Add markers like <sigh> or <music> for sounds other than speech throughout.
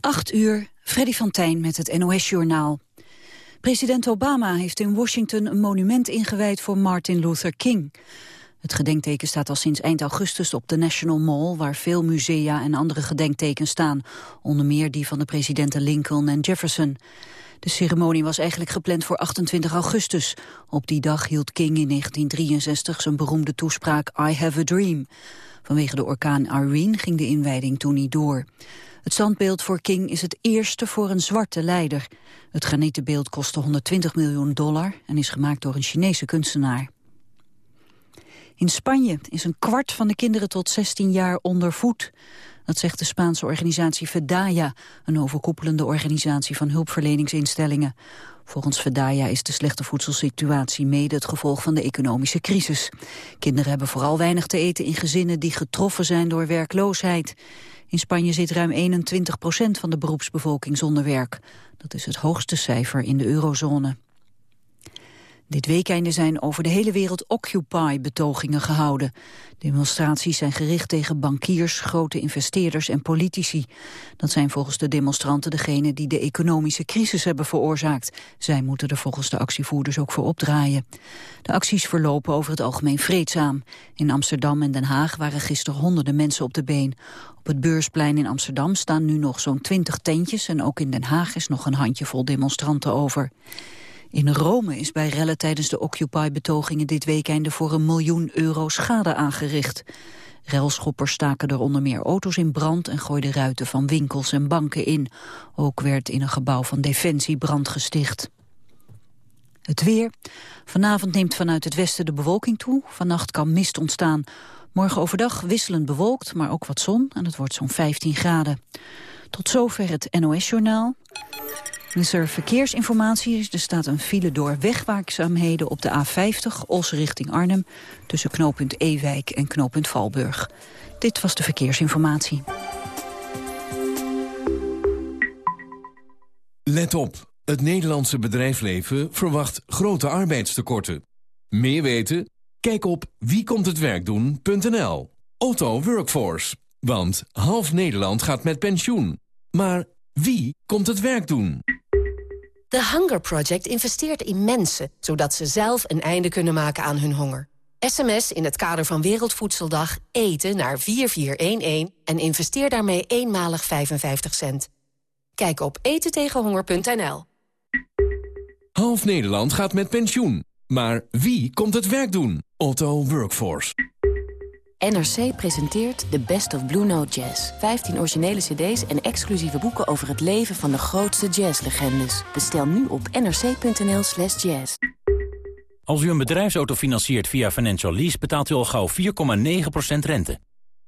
8 uur, Freddy van Tijn met het NOS-journaal. President Obama heeft in Washington een monument ingewijd voor Martin Luther King. Het gedenkteken staat al sinds eind augustus op de National Mall... waar veel musea en andere gedenktekens staan. Onder meer die van de presidenten Lincoln en Jefferson. De ceremonie was eigenlijk gepland voor 28 augustus. Op die dag hield King in 1963 zijn beroemde toespraak I Have a Dream. Vanwege de orkaan Irene ging de inwijding toen niet door. Het standbeeld voor King is het eerste voor een zwarte leider. Het granieten beeld kostte 120 miljoen dollar en is gemaakt door een Chinese kunstenaar. In Spanje is een kwart van de kinderen tot 16 jaar onder voet. Dat zegt de Spaanse organisatie Fedaya, een overkoepelende organisatie van hulpverleningsinstellingen. Volgens Fedaya is de slechte voedselsituatie mede het gevolg van de economische crisis. Kinderen hebben vooral weinig te eten in gezinnen die getroffen zijn door werkloosheid. In Spanje zit ruim 21 procent van de beroepsbevolking zonder werk. Dat is het hoogste cijfer in de eurozone. Dit weekende zijn over de hele wereld Occupy-betogingen gehouden. Demonstraties zijn gericht tegen bankiers, grote investeerders en politici. Dat zijn volgens de demonstranten degenen die de economische crisis hebben veroorzaakt. Zij moeten er volgens de actievoerders ook voor opdraaien. De acties verlopen over het algemeen vreedzaam. In Amsterdam en Den Haag waren gisteren honderden mensen op de been. Op het beursplein in Amsterdam staan nu nog zo'n twintig tentjes... en ook in Den Haag is nog een handjevol demonstranten over. In Rome is bij rellen tijdens de Occupy-betogingen dit weekende voor een miljoen euro schade aangericht. Relschoppers staken er onder meer auto's in brand en gooiden ruiten van winkels en banken in. Ook werd in een gebouw van Defensie brand gesticht. Het weer. Vanavond neemt vanuit het westen de bewolking toe. Vannacht kan mist ontstaan. Morgen overdag wisselend bewolkt, maar ook wat zon en het wordt zo'n 15 graden. Tot zover het NOS-journaal. Is er verkeersinformatie? Er staat een file door wegwerkzaamheden op de A50, Os richting Arnhem, tussen knooppunt Ewijk en knooppunt Valburg. Dit was de verkeersinformatie. Let op, het Nederlandse bedrijfsleven verwacht grote arbeidstekorten. Meer weten? Kijk op wiekomthetwerkdoen.nl. Otto Workforce, want half Nederland gaat met pensioen. Maar wie komt het werk doen? The Hunger Project investeert in mensen... zodat ze zelf een einde kunnen maken aan hun honger. SMS in het kader van Wereldvoedseldag eten naar 4411... en investeer daarmee eenmalig 55 cent. Kijk op etentegenhonger.nl. Half Nederland gaat met pensioen. Maar wie komt het werk doen? Otto Workforce. NRC presenteert The Best of Blue Note Jazz. 15 originele cd's en exclusieve boeken over het leven van de grootste jazzlegendes. Bestel nu op nrc.nl slash jazz. Als u een bedrijfsauto financiert via Financial Lease... betaalt u al gauw 4,9% rente.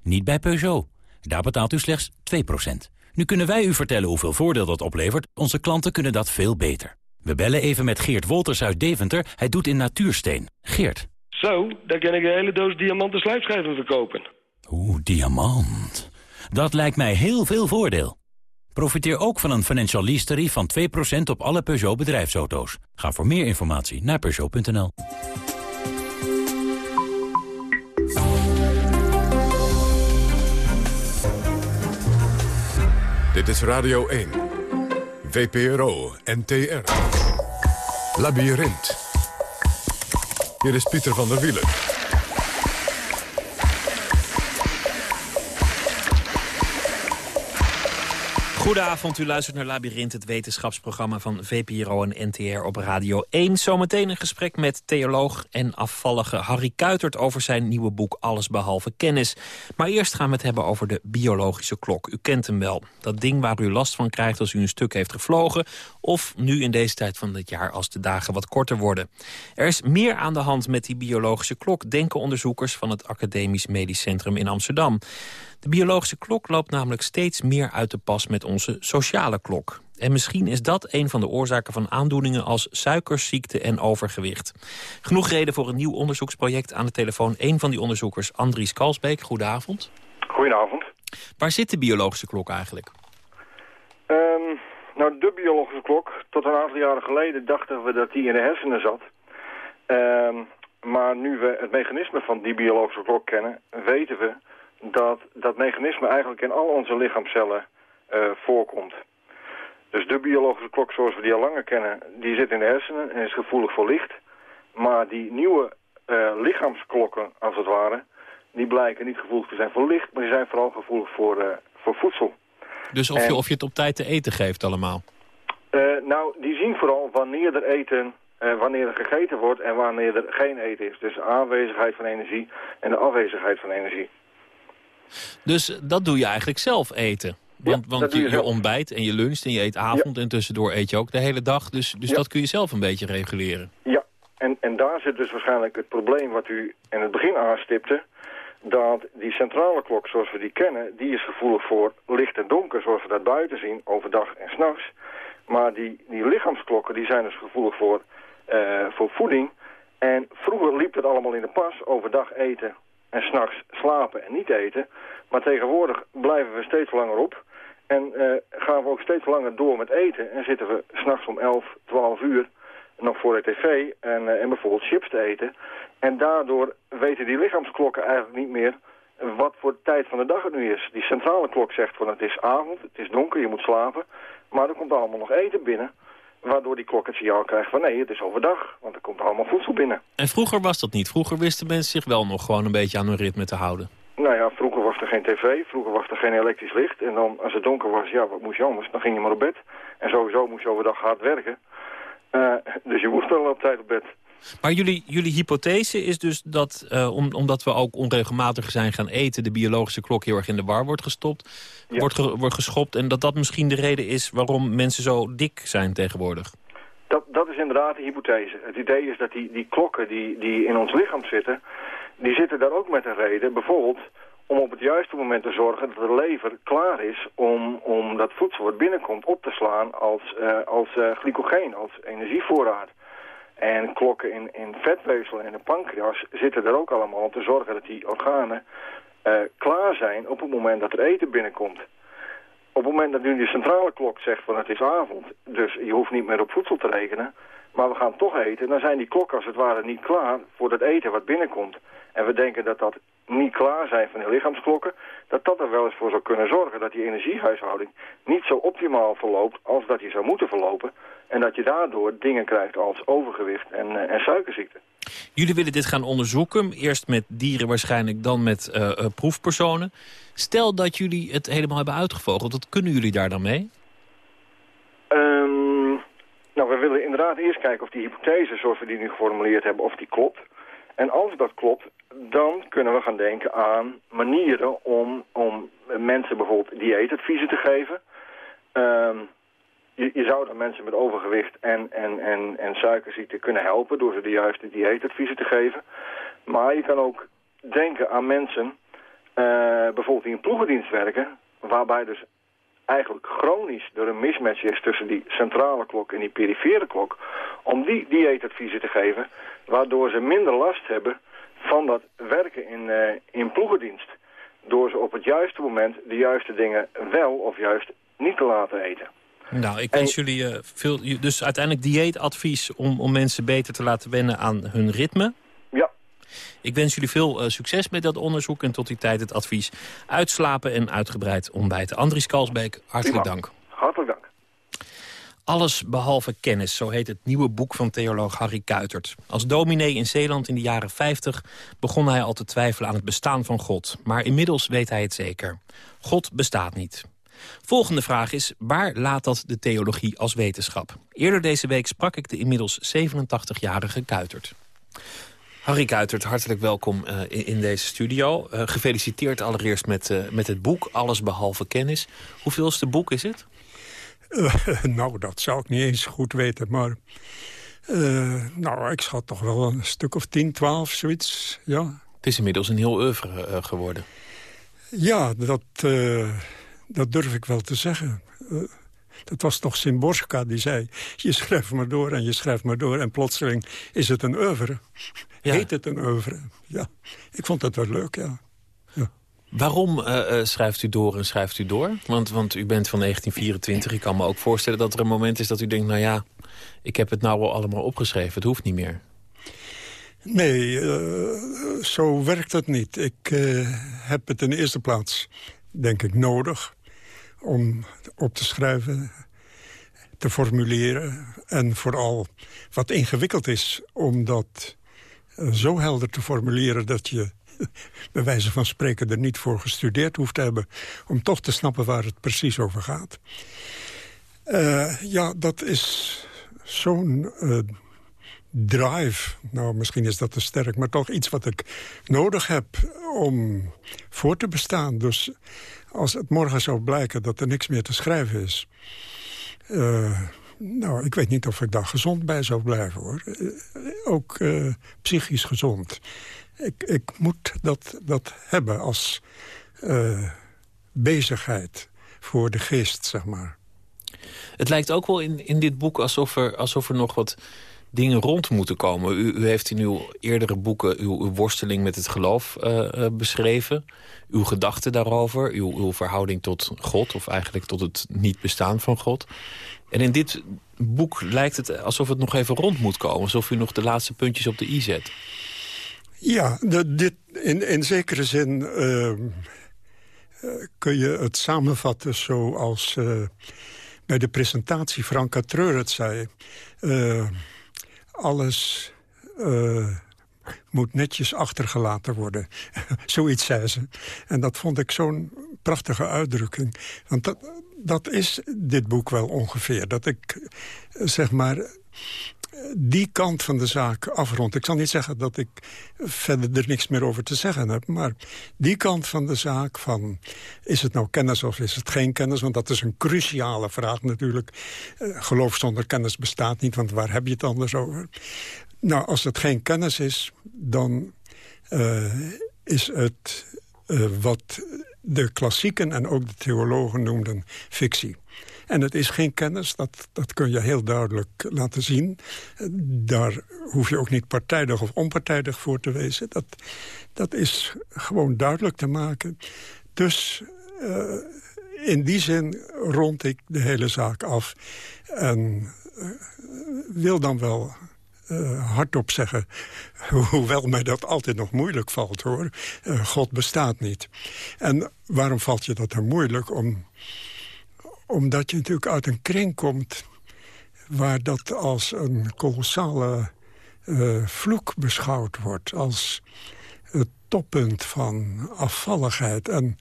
Niet bij Peugeot. Daar betaalt u slechts 2%. Nu kunnen wij u vertellen hoeveel voordeel dat oplevert. Onze klanten kunnen dat veel beter. We bellen even met Geert Wolters uit Deventer. Hij doet in natuursteen. Geert, zo, dan kan ik een hele doos diamanten slijpschijven verkopen. Oeh, diamant. Dat lijkt mij heel veel voordeel. Profiteer ook van een financial lease tarief van 2% op alle Peugeot bedrijfsauto's. Ga voor meer informatie naar Peugeot.nl. Dit is Radio 1. VPRO NTR. Labyrinth. Hier is Pieter van der Wielen. Goedenavond, u luistert naar Labyrinth, het wetenschapsprogramma van VPRO en NTR op Radio 1. Zometeen een gesprek met theoloog en afvallige Harry Kuitert over zijn nieuwe boek Alles Behalve Kennis. Maar eerst gaan we het hebben over de biologische klok. U kent hem wel. Dat ding waar u last van krijgt als u een stuk heeft gevlogen... of nu in deze tijd van het jaar als de dagen wat korter worden. Er is meer aan de hand met die biologische klok, denken onderzoekers... van het Academisch Medisch Centrum in Amsterdam. De biologische klok loopt namelijk steeds meer uit de pas met onze sociale klok. En misschien is dat een van de oorzaken van aandoeningen als suikerziekte en overgewicht. Genoeg reden voor een nieuw onderzoeksproject. Aan de telefoon een van die onderzoekers, Andries Kalsbeek. Goedenavond. Goedenavond. Waar zit de biologische klok eigenlijk? Um, nou, de biologische klok. Tot een aantal jaren geleden dachten we dat die in de hersenen zat. Um, maar nu we het mechanisme van die biologische klok kennen, weten we dat dat mechanisme eigenlijk in al onze lichaamcellen voorkomt. Dus de biologische klok zoals we die al langer kennen, die zit in de hersenen en is gevoelig voor licht. Maar die nieuwe lichaamsklokken, als het ware, die blijken niet gevoelig te zijn voor licht, maar die zijn vooral gevoelig voor, voor voedsel. Dus of, je, of je het op tijd te eten geeft allemaal? nou, die zien vooral wanneer er eten wanneer er gegeten wordt en wanneer er geen eten is. Dus de aanwezigheid van energie en de afwezigheid van energie. Dus dat doe je eigenlijk zelf eten? Want, want je, je, ontbijt en je luncht en je eet avond en tussendoor eet je ook de hele dag. Dus, dus dat kun je zelf een beetje reguleren. Ja, en, en daar zit dus waarschijnlijk het probleem wat u in het begin aanstipte. Dat die centrale klok zoals we die kennen, die is gevoelig voor licht en donker zoals we dat buiten zien, overdag en s'nachts. Maar die, die lichaamsklokken die zijn dus gevoelig voor uh, voor voeding. En vroeger liep het allemaal in de pas, overdag eten en s'nachts slapen en niet eten. Maar tegenwoordig blijven we steeds langer op. En uh, gaan we ook steeds langer door met eten. En zitten we s'nachts om 11, 12 uur nog voor de tv en, uh, en bijvoorbeeld chips te eten. En daardoor weten die lichaamsklokken eigenlijk niet meer wat voor tijd van de dag het nu is. Die centrale klok zegt van het is avond, het is donker, je moet slapen. Maar er komt allemaal nog eten binnen. Waardoor die klok het signaal krijgt van nee, het is overdag. Want er komt allemaal voedsel binnen. En vroeger was dat niet. Vroeger wisten mensen zich wel nog gewoon een beetje aan hun ritme te houden. Nou ja, vroeger was er geen tv, vroeger was er geen elektrisch licht. En dan, als het donker was, ja, wat moest je anders? Dan ging je maar op bed. En sowieso moest je overdag hard werken. Uh, dus je moest wel op tijd op bed. Maar jullie, jullie hypothese is dus dat, uh, om, omdat we ook onregelmatig zijn gaan eten... de biologische klok heel erg in de war wordt gestopt, wordt, ge, wordt geschopt... en dat dat misschien de reden is waarom mensen zo dik zijn tegenwoordig. Dat, dat is inderdaad de hypothese. Het idee is dat die, die klokken die, die in ons lichaam zitten... die zitten daar ook met een reden. Bijvoorbeeld om op het juiste moment te zorgen dat de lever klaar is... om, om dat voedsel wat binnenkomt op te slaan als, uh, als uh, glycogeen, als energievoorraad. En klokken in, in vetweefsel en de pancreas zitten er ook allemaal om te zorgen dat die organen uh, klaar zijn op het moment dat er eten binnenkomt. Op het moment dat nu de centrale klok zegt van het is avond, dus je hoeft niet meer op voedsel te rekenen, maar we gaan toch eten, dan zijn die klokken als het ware niet klaar voor dat eten wat binnenkomt. En we denken dat dat niet klaar zijn van die lichaamsklokken, dat dat er wel eens voor zou kunnen zorgen dat die energiehuishouding niet zo optimaal verloopt als dat die zou moeten verlopen. En dat je daardoor dingen krijgt als overgewicht en, uh, en suikerziekte. Jullie willen dit gaan onderzoeken, eerst met dieren waarschijnlijk, dan met uh, uh, proefpersonen. Stel dat jullie het helemaal hebben uitgevogeld, wat kunnen jullie daar dan mee? Um, nou, we willen inderdaad eerst kijken of die hypothese zoals we die nu geformuleerd hebben, of die klopt. En als dat klopt, dan kunnen we gaan denken aan manieren om, om mensen bijvoorbeeld dieetadviezen te geven. Um, je, zou dan mensen met overgewicht en, en, en, en suikerziekte kunnen helpen door ze de juiste dieetadviezen te geven. Maar je kan ook denken aan mensen, uh, bijvoorbeeld die in ploegendienst werken, waarbij dus eigenlijk chronisch er een mismatch is tussen die centrale klok en die perifere klok, om die dieetadviezen te geven, waardoor ze minder last hebben van dat werken in, uh, in ploegendienst. Door ze op het juiste moment de juiste dingen wel of juist niet te laten eten. Nou, ik wens en... jullie uh, veel... Dus uiteindelijk dieetadvies om, om mensen beter te laten wennen aan hun ritme. Ik wens jullie veel uh, succes met dat onderzoek en tot die tijd het advies uitslapen en uitgebreid ontbijten. Andries Kalsbeek, hartelijk Prima. dank. Hartelijk dank. Alles behalve kennis, zo heet het nieuwe boek van theoloog Harry Kuitert. Als dominee in Zeeland in de jaren 50 begon hij al te twijfelen aan het bestaan van God. Maar inmiddels weet hij het zeker. God bestaat niet. Volgende vraag is, waar laat dat de theologie als wetenschap? Eerder deze week sprak ik de inmiddels 87-jarige Kuitert. Harry Kuitert, hartelijk welkom uh, in, in, deze studio. Uh, gefeliciteerd allereerst met, uh, met het boek Alles Behalve Kennis. Hoeveelste boek is het? <laughs> nou, dat zou ik niet eens goed weten, maar... nou, ik schat toch wel een stuk of 10, 12, zoiets, ja. Het is inmiddels een heel oeuvre geworden. Ja, dat dat durf ik wel te zeggen. Dat was toch Simborska die zei... je schrijft maar door en je schrijft maar door... en plotseling is het een oeuvre. Ja. Heet het een oeuvre. Ja, ik vond dat wel leuk, ja. ja. Waarom uh, uh, schrijft u door en schrijft u door? Want, want u bent van 1924. Ik kan me ook voorstellen dat er een moment is dat u denkt... nou ja, ik heb het nou al allemaal opgeschreven. Het hoeft niet meer. Nee, zo werkt het niet. Ik heb het in de eerste plaats, denk ik, nodig om op te schrijven, te formuleren. En vooral wat ingewikkeld is om dat eh, zo helder te formuleren... dat je <laughs> bij wijze van spreken er niet voor gestudeerd hoeft te hebben... om toch te snappen waar het precies over gaat. Uh, ja, dat is zo'n uh, drive. Nou, misschien is dat te sterk, maar toch iets wat ik nodig heb om voor te bestaan. Dus als het morgen zou blijken dat er niks meer te schrijven is... nou, ik weet niet of ik daar gezond bij zou blijven, hoor. ook psychisch gezond. Ik, ik moet dat, dat hebben als bezigheid voor de geest, zeg maar. Het lijkt ook wel in, in dit boek alsof er, alsof er nog wat dingen rond moeten komen. U, u heeft in uw eerdere boeken uw, worsteling met het geloof uh, beschreven. Uw gedachten daarover, uw, uw verhouding tot God... of eigenlijk tot het niet bestaan van God. En in dit boek lijkt het alsof het nog even rond moet komen. Alsof u nog de laatste puntjes op de i zet. Ja, dit, in, in zekere zin uh, kun je het samenvatten zoals... Bij de presentatie Frank Catreur het zei... alles uh, moet netjes achtergelaten worden. <laughs> Zoiets zei ze. En dat vond ik zo'n prachtige uitdrukking. Want dat, dat is dit boek wel ongeveer. Dat ik, zeg maar die kant van de zaak afrond. Ik zal niet zeggen dat ik verder er niks meer over te zeggen heb... maar die kant van de zaak van... is het nou kennis of is het geen kennis? Want dat is een cruciale vraag natuurlijk. Uh, geloof zonder kennis bestaat niet, want waar heb je het anders over? Nou, als het geen kennis is, dan uh, is het uh, wat de klassieken en ook de theologen noemden fictie. En het is geen kennis, dat, dat kun je heel duidelijk laten zien. Daar hoef je ook niet partijdig of onpartijdig voor te wezen. Dat, dat is gewoon duidelijk te maken. Dus uh, in die zin rond ik de hele zaak af. En uh, wil dan wel uh, hardop zeggen... <laughs> hoewel mij dat altijd nog moeilijk valt, hoor. Uh, God bestaat niet. En waarom valt je dat dan moeilijk? Om, omdat je natuurlijk uit een kring komt... waar dat als een kolossale uh, vloek beschouwd wordt. Als het toppunt van afvalligheid. En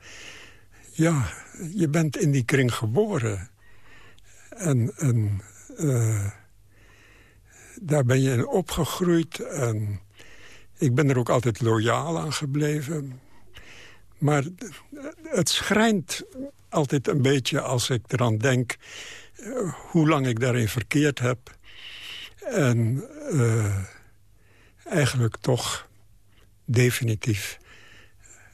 ja, je bent in die kring geboren. En, en uh, daar ben je in opgegroeid. En ik ben er ook altijd loyaal aan gebleven. Maar het schijnt altijd een beetje als ik eraan denk... Uh, hoe lang ik daarin verkeerd heb. En uh, eigenlijk toch definitief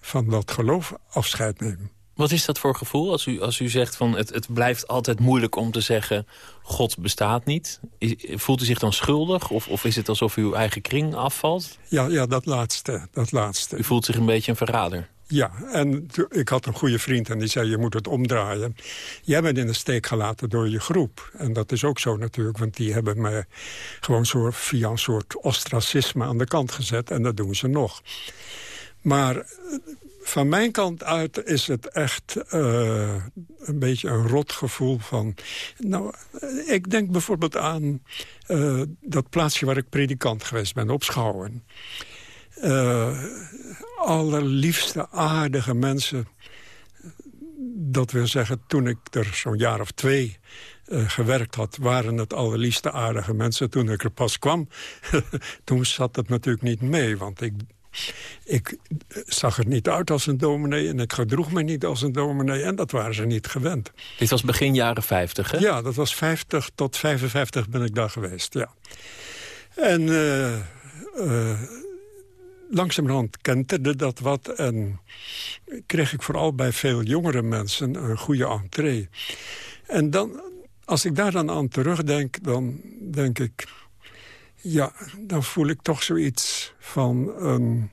van dat geloof afscheid nemen. Wat is dat voor gevoel als u, als u zegt van het, het blijft altijd moeilijk om te zeggen... God bestaat niet? Voelt u zich dan schuldig of, of is het alsof u uw eigen kring afvalt? Ja, ja dat, laatste, dat laatste. U voelt zich een beetje een verrader? Ja, en ik had een goede vriend en die zei, je moet het omdraaien. Jij bent in de steek gelaten door je groep. En dat is ook zo natuurlijk, want die hebben me gewoon zo via een soort ostracisme aan de kant gezet. En dat doen ze nog. Maar van mijn kant uit is het echt uh, een beetje een rot gevoel van... Nou, ik denk bijvoorbeeld aan dat plaatsje waar ik predikant geweest ben, op Schouwen. Allerliefste, aardige mensen. Dat wil zeggen, toen ik er zo'n jaar of twee uh, gewerkt had... waren het allerliefste aardige mensen. Toen ik er pas kwam, <laughs> toen zat het natuurlijk niet mee. Want ik ik zag er niet uit als een dominee en ik gedroeg me niet als een dominee. En dat waren ze niet gewend. Dit was begin jaren 50, hè? Ja, dat was 50 tot 55 ben ik daar geweest, ja. En uh, uh, langzamerhand kenterde dat wat en kreeg ik vooral bij veel jongere mensen een goede entree. En dan, als ik daar dan aan terugdenk, dan denk ik... Ja, dan voel ik toch zoiets van een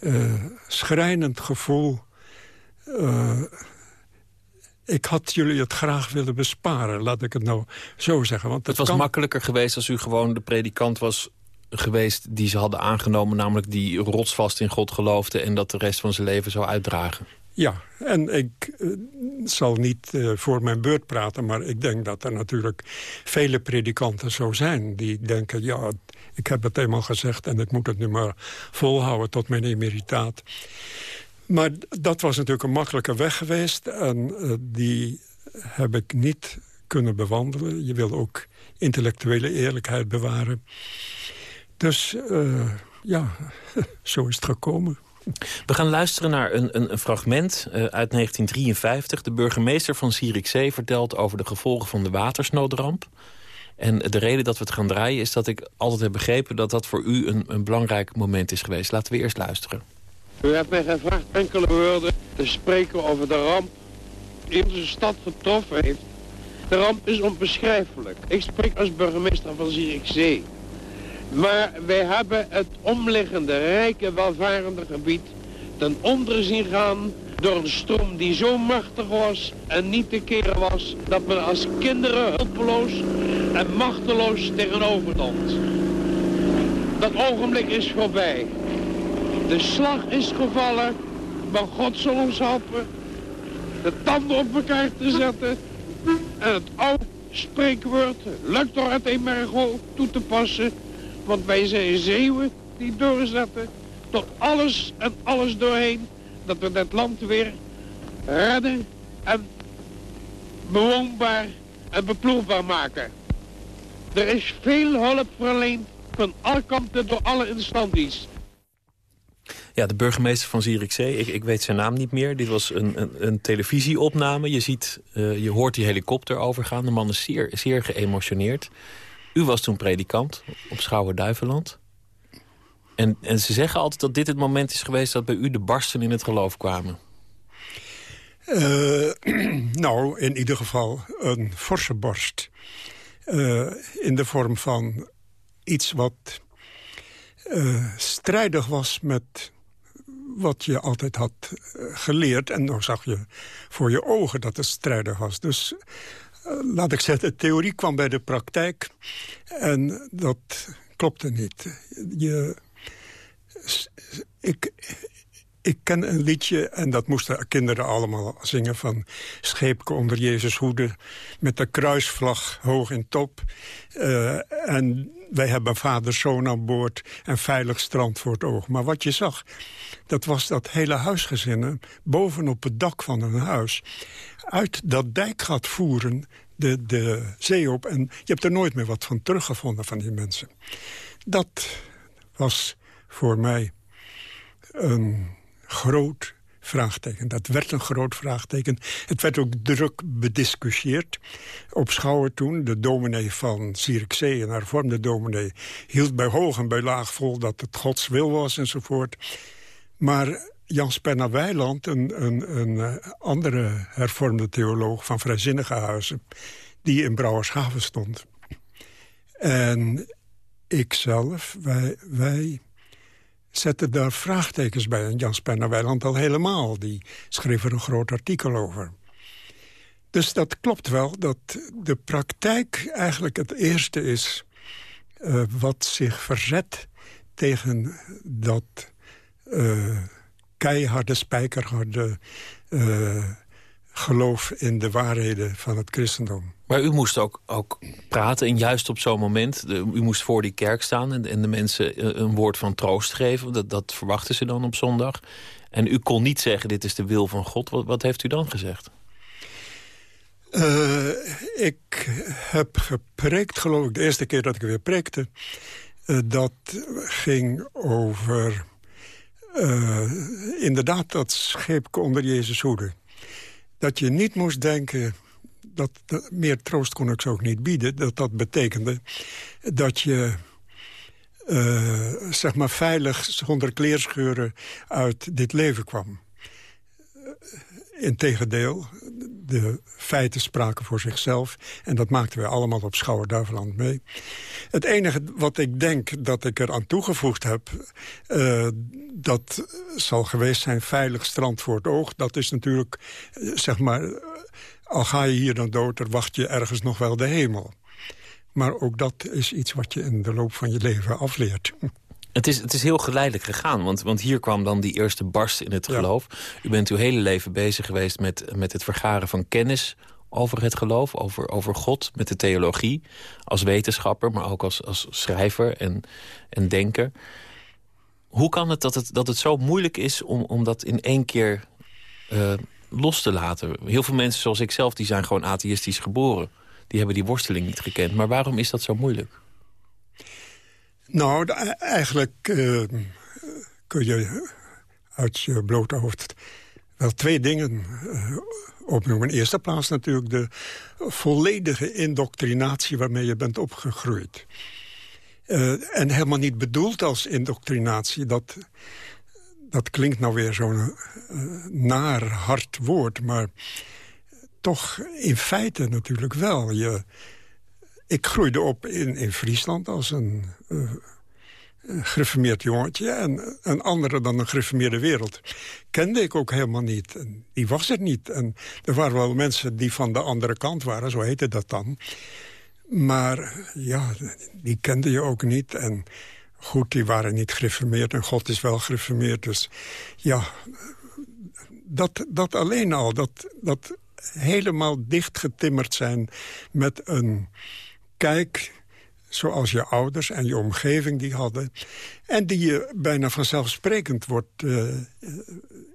uh, schrijnend gevoel. Uh, ik had jullie het graag willen besparen, laat ik het nou zo zeggen. Want het, was makkelijker geweest als u gewoon de predikant was geweest die ze hadden aangenomen... namelijk die rotsvast in God geloofde en dat de rest van zijn leven zou uitdragen. Ja, en ik uh, zal niet uh, voor mijn beurt praten... maar ik denk dat er natuurlijk vele predikanten zo zijn... die denken, ja, ik heb het eenmaal gezegd... en ik moet het nu maar volhouden tot mijn emeritaat. Maar dat was natuurlijk een makkelijke weg geweest... en uh, die heb ik niet kunnen bewandelen. Je wil ook intellectuele eerlijkheid bewaren. Dus ja, <laughs> zo is het gekomen. We gaan luisteren naar een, een, een fragment uh, uit 1953. De burgemeester van Zierikzee vertelt over de gevolgen van de watersnoodramp. En de reden dat we het gaan draaien is dat ik altijd heb begrepen... dat dat voor u een, een belangrijk moment is geweest. Laten we eerst luisteren. U hebt mij gevraagd enkele woorden te spreken over de ramp... die onze stad getroffen heeft. De ramp is onbeschrijfelijk. Ik spreek als burgemeester van Zierikzee. Maar wij hebben het omliggende, rijke, welvarende gebied ten onder zien gaan door een stroom die zo machtig was en niet te keren was... dat men als kinderen hulpeloos en machteloos tegenover stond. Dat ogenblik is voorbij. De slag is gevallen, maar God zal ons helpen de tanden op elkaar te zetten... en het oude spreekwoord, lukt door het emergo toe te passen... Want wij zijn zeeuwen die doorzetten tot alles en alles doorheen. Dat we dat land weer redden en bewoonbaar en beploegbaar maken. Er is veel hulp verleend van alle kanten door alle instanties. Ja, de burgemeester van Zierikzee, ik, ik weet zijn naam niet meer. Dit was een, een, een televisieopname. Je, ziet, uh, je hoort die helikopter overgaan. De man is zeer, zeer geëmotioneerd. U was toen predikant op Schouwen-Duiveland. En, en ze zeggen altijd dat dit het moment is geweest... dat bij u de barsten in het geloof kwamen. Uh, <clears throat> nou, in ieder geval een forse borst. Uh, in de vorm van iets wat uh, strijdig was met wat je altijd had geleerd. En dan zag je voor je ogen dat het strijdig was. Dus eh, laat ik zeggen, de theorie kwam bij de praktijk. En dat klopte niet. Je, ik, ik ken een liedje, en dat moesten kinderen allemaal zingen... van Scheepke onder Jezus hoede, met de kruisvlag hoog in top. Uh, en wij hebben vader, zoon aan boord en veilig strand voor het oog. Maar wat je zag, dat was dat hele huisgezinnen... bovenop het dak van een huis uit dat dijkgat voeren de, de zee op. En je hebt er nooit meer wat van teruggevonden van die mensen. Dat was voor mij een groot vraagteken. Dat werd een groot vraagteken. Het werd ook druk bediscussieerd. Op Schouwen toen, de dominee van Zierikzee... een hervormde dominee, hield bij hoog en bij laag vol... dat het Gods wil was enzovoort. Maar Jans Penna Weiland, een, een, een eh, andere hervormde theoloog van vrijzinnige huizen... die in Brouwershaven stond. En ikzelf, wij, wij zetten daar vraagtekens bij. En Jans Penna Weiland al helemaal. Die schreef er een groot artikel over. Dus dat klopt wel, dat de praktijk eigenlijk het eerste is... Uh, wat zich verzet tegen dat... Uh, keiharde, spijkerharde uh, geloof in de waarheden van het christendom. Maar u moest ook, ook praten en juist op zo'n moment... De, u moest voor die kerk staan en, en de mensen eh, een woord van troost geven. Dat, dat verwachten ze dan op zondag. En u kon niet zeggen, dit is de wil van God. Wat, wat heeft u dan gezegd? Uh, ik heb gepreekt, geloof ik, de eerste keer dat ik weer preekte... Uh, dat ging over uh, inderdaad dat scheepje onder Jezus hoede. Dat je niet moest denken, dat, meer troost kon ik ze ook niet bieden... dat dat betekende dat je uh, zeg maar veilig zonder kleerscheuren uit dit leven kwam. Integendeel, de feiten spraken voor zichzelf. En dat maakten wij allemaal op Schouwen-Duiveland mee. Het enige wat ik denk dat ik er aan toegevoegd heb... Uh, dat zal geweest zijn veilig strand voor het oog. Dat is natuurlijk, uh, zeg maar... Uh, al ga je hier dan dood, er wacht je ergens nog wel de hemel. Maar ook dat is iets wat je in de loop van je leven afleert. <laughs> Het is, het is heel geleidelijk gegaan, want, want hier kwam dan die eerste barst in het geloof. U bent uw hele leven bezig geweest met, met het vergaren van kennis over het geloof, over, over God, met de theologie. Als wetenschapper, maar ook als, als schrijver en, en denker. Hoe kan het dat, het dat het zo moeilijk is om, om dat in één keer uh, los te laten? Heel veel mensen zoals ik zelf, die zijn gewoon atheïstisch geboren. Die hebben die worsteling niet gekend. Maar waarom is dat zo moeilijk? Nou, eigenlijk uh, kun je uit je blote hoofd wel twee dingen uh, opnoemen. In eerste plaats natuurlijk de volledige indoctrinatie waarmee je bent opgegroeid. Uh, en helemaal niet bedoeld als indoctrinatie. Dat, dat klinkt nou weer zo'n uh, naar hard woord, maar toch in feite natuurlijk wel. Je, ik groeide op in, in Friesland als een uh, gereformeerd jongetje... en een andere dan een gereformeerde wereld. Kende ik ook helemaal niet. Die was er niet. En er waren wel mensen die van de andere kant waren, zo heette dat dan. Maar ja, die kende je ook niet. En goed, die waren niet gereformeerd en God is wel gereformeerd. Dus ja, dat, dat alleen al, dat, dat helemaal dichtgetimmerd zijn met een kijk zoals je ouders en je omgeving die hadden... en die je bijna vanzelfsprekend wordt uh,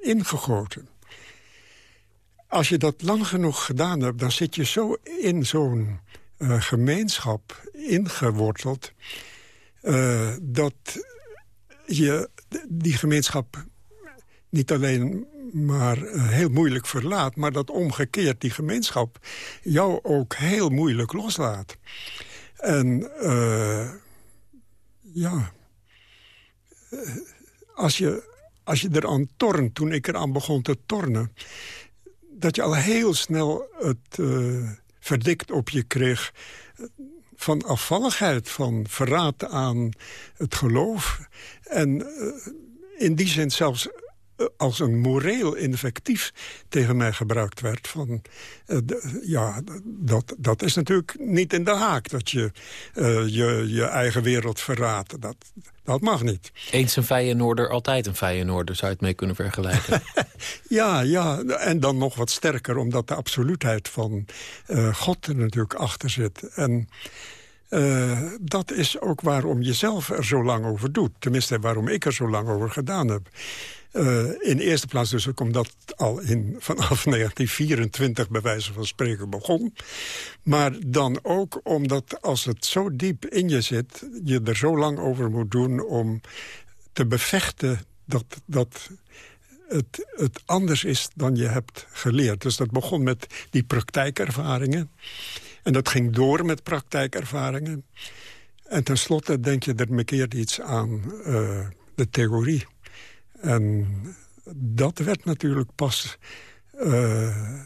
ingegoten. Als je dat lang genoeg gedaan hebt, dan zit je zo in zo'n uh, gemeenschap ingeworteld... Dat je die gemeenschap niet alleen maar heel moeilijk verlaat... maar dat omgekeerd die gemeenschap jou ook heel moeilijk loslaat. En uh, ja, als je, als je eraan tornt, toen ik eraan begon te tornen... dat je al heel snel het uh, verdikt op je kreeg van afvalligheid, van verraad aan het geloof. En in die zin zelfs als een moreel invectief tegen mij gebruikt werd. Van, uh, ja, dat, dat is natuurlijk niet in de haak dat je uh, je, je eigen wereld verraadt. Dat, dat mag niet. Eens een Feyenoorder, altijd een Feyenoorder, zou je het mee kunnen vergelijken? <laughs> ja, ja, en dan nog wat sterker, omdat de absoluutheid van uh, God er natuurlijk achter zit. En... Uh, dat is ook waarom je zelf er zo lang over doet. Tenminste, waarom ik er zo lang over gedaan heb. Uh, in eerste plaats dus ook omdat het al in, <laughs> vanaf 1924 bij wijze van spreken begon. Maar dan ook omdat als het zo diep in je zit... je er zo lang over moet doen om te bevechten dat, dat het, het anders is dan je hebt geleerd. Dus dat begon met die praktijkervaringen. En dat ging door met praktijkervaringen. En tenslotte denk je er keer iets aan uh, de theorie. En dat werd natuurlijk pas uh,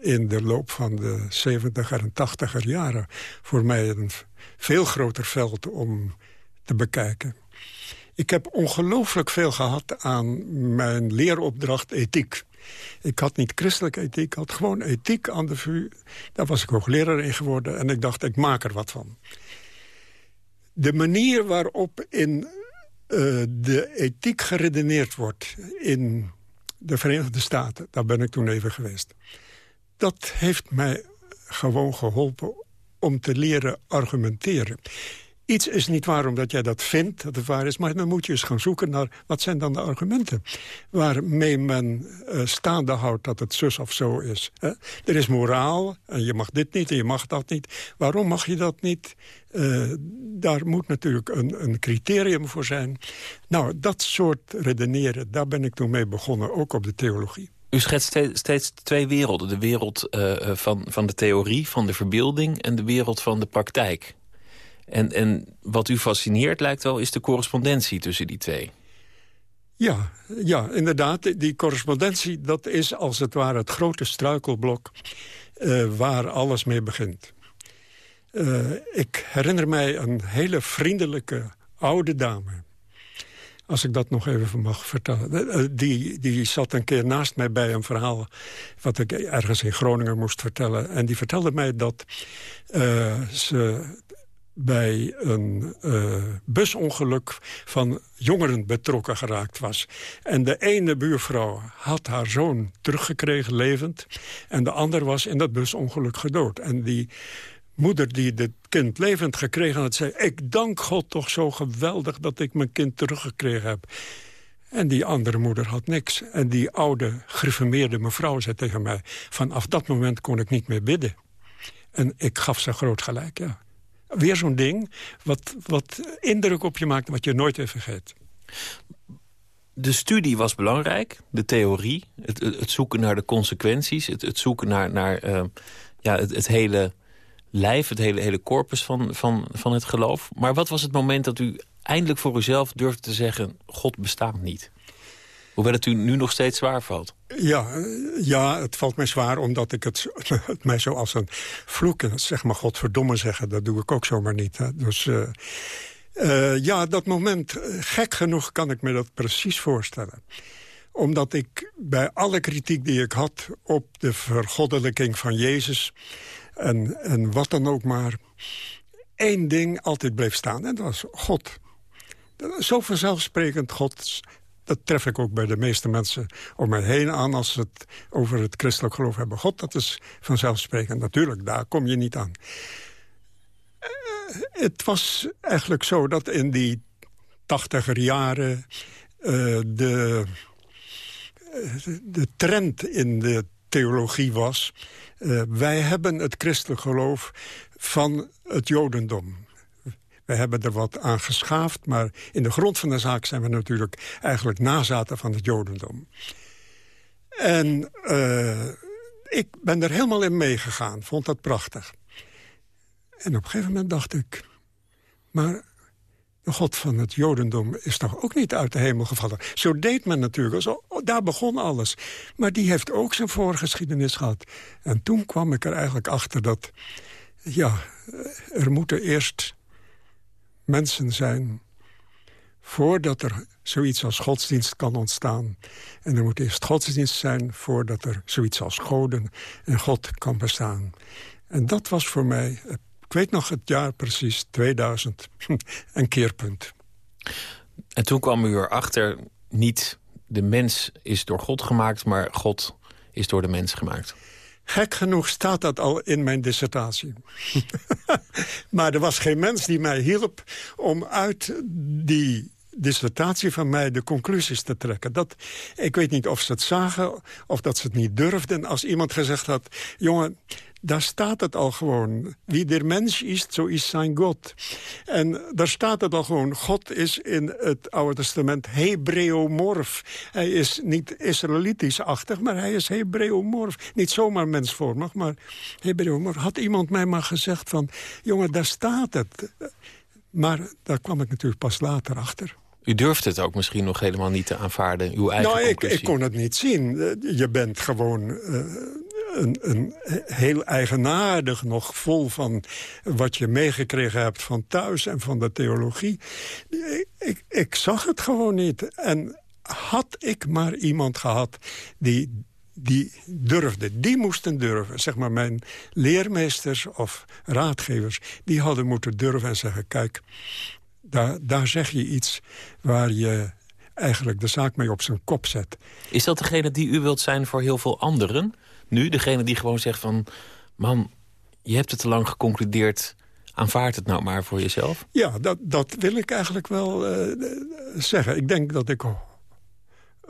in de loop van de 70er en 80er jaren... voor mij een veel groter veld om te bekijken. Ik heb ongelooflijk veel gehad aan mijn leeropdracht ethiek. Ik had niet christelijke ethiek, ik had gewoon ethiek aan de VU. Daar was ik hoogleraar in geworden en ik dacht, ik maak er wat van. De manier waarop in uh, de ethiek geredeneerd wordt in de Verenigde Staten... daar ben ik toen even geweest. Dat heeft mij gewoon geholpen om te leren argumenteren. Iets is niet waar omdat jij dat vindt dat het waar is... maar dan moet je eens gaan zoeken naar wat zijn dan de argumenten... waarmee men uh, staande houdt dat het zus of zo is. Hè? Er is moraal en je mag dit niet en je mag dat niet. Waarom mag je dat niet? Uh, daar moet natuurlijk een, een criterium voor zijn. Nou, dat soort redeneren, daar ben ik toen mee begonnen, ook op de theologie. U schetst steeds twee werelden. De wereld uh, van, van de theorie, van de verbeelding... en de wereld van de praktijk. En, en wat u fascineert lijkt wel, is de correspondentie tussen die twee. Ja, ja, inderdaad. Die correspondentie, dat is als het ware het grote struikelblok... Uh, waar alles mee begint. Uh, ik herinner mij een hele vriendelijke oude dame. Als ik dat nog even mag vertellen. Uh, die, die zat een keer naast mij bij een verhaal... wat ik ergens in Groningen moest vertellen. En die vertelde mij dat ze bij een uh, busongeluk van jongeren betrokken geraakt was. En de ene buurvrouw had haar zoon teruggekregen levend... en de ander was in dat busongeluk gedood. En die moeder die het kind levend gekregen had... zei, ik dank God toch zo geweldig dat ik mijn kind teruggekregen heb. En die andere moeder had niks. En die oude, gereformeerde mevrouw zei tegen mij... vanaf dat moment kon ik niet meer bidden. En ik gaf ze groot gelijk, ja. Weer zo'n ding wat, wat indruk op je maakt... wat je nooit weer vergeet. De studie was belangrijk, de theorie. Het, het zoeken naar de consequenties. Het, het zoeken naar, naar uh, ja, het, het hele lijf, het hele, hele corpus van, van, van het geloof. Maar wat was het moment dat u eindelijk voor uzelf durfde te zeggen... God bestaat niet? Hoewel het u nu nog steeds zwaar valt. Ja, ja het valt mij zwaar omdat ik het, <laughs> mij zo als een vloek... zeg maar godverdomme zeggen, dat doe ik ook zomaar niet. Hè. Dus uh, uh, ja, dat moment, eh, gek genoeg kan ik me dat precies voorstellen omdat ik bij alle kritiek die ik had op de vergoddelijking van Jezus... en, en wat dan ook maar, één ding altijd bleef staan. En dat was God. Zo vanzelfsprekend God dat tref ik ook bij de meeste mensen om mij heen aan... als ze het over het christelijk geloof hebben. God, dat is vanzelfsprekend. Natuurlijk, daar kom je niet aan. Uh, het was eigenlijk zo dat in die tachtiger jaren... Uh, de, de trend in de theologie was... Wij hebben het christelijk geloof van het jodendom. We hebben er wat aan geschaafd, maar in de grond van de zaak zijn we natuurlijk eigenlijk nazaten van het jodendom. En uh, ik ben er helemaal in meegegaan, vond dat prachtig. En op een gegeven moment dacht ik, maar de God van het Jodendom is toch ook niet uit de hemel gevallen. Zo deed men natuurlijk, zo, daar begon alles. Maar die heeft ook zijn voorgeschiedenis gehad. En toen kwam ik er eigenlijk achter dat... ja, er moeten eerst mensen zijn... voordat er zoiets als godsdienst kan ontstaan. En er moet eerst godsdienst zijn... voordat er zoiets als goden en God kan bestaan. En dat was voor mij, ik weet nog het jaar precies, 2000, <laughs> een keerpunt. En toen kwam u erachter, niet de mens is door God gemaakt... maar God is door de mens gemaakt. Gek genoeg staat dat al in mijn dissertatie. <laughs> maar er was geen mens die mij hielp om uit die dissertatie van mij de conclusies te trekken. Dat, ik weet niet of ze het zagen of dat ze het niet durfden. Als iemand gezegd had, jongen, daar staat het al gewoon. Wie der mens is, zo is zijn God. En daar staat het al gewoon. God is in het Oude Testament Hebreomorf. Hij is niet Israëlitisch-achtig, maar hij is Hebreomorf. Niet zomaar mensvormig, maar Hebreomorf. Had iemand mij maar gezegd van... jongen, daar staat het. Maar daar kwam ik natuurlijk pas later achter. U durft het ook misschien nog helemaal niet te aanvaarden, uw eigen nou, conclusie. Ik, ik kon het niet zien. Je bent gewoon... Uh, een, een, heel eigenaardig nog vol van wat je meegekregen hebt van thuis en van de theologie. Ik, ik, zag het gewoon niet. En had ik maar iemand gehad die, die durfde, die moesten durven. Zeg maar mijn leermeesters of raadgevers, die hadden moeten durven en zeggen... kijk, daar, daar zeg je iets waar je eigenlijk de zaak mee op zijn kop zet. Is dat degene die u wilt zijn voor heel veel anderen? Nu, degene die gewoon zegt van... man, je hebt het te lang geconcludeerd... aanvaard het nou maar voor jezelf? Ja, dat, dat wil ik eigenlijk wel uh, zeggen. Ik denk dat ik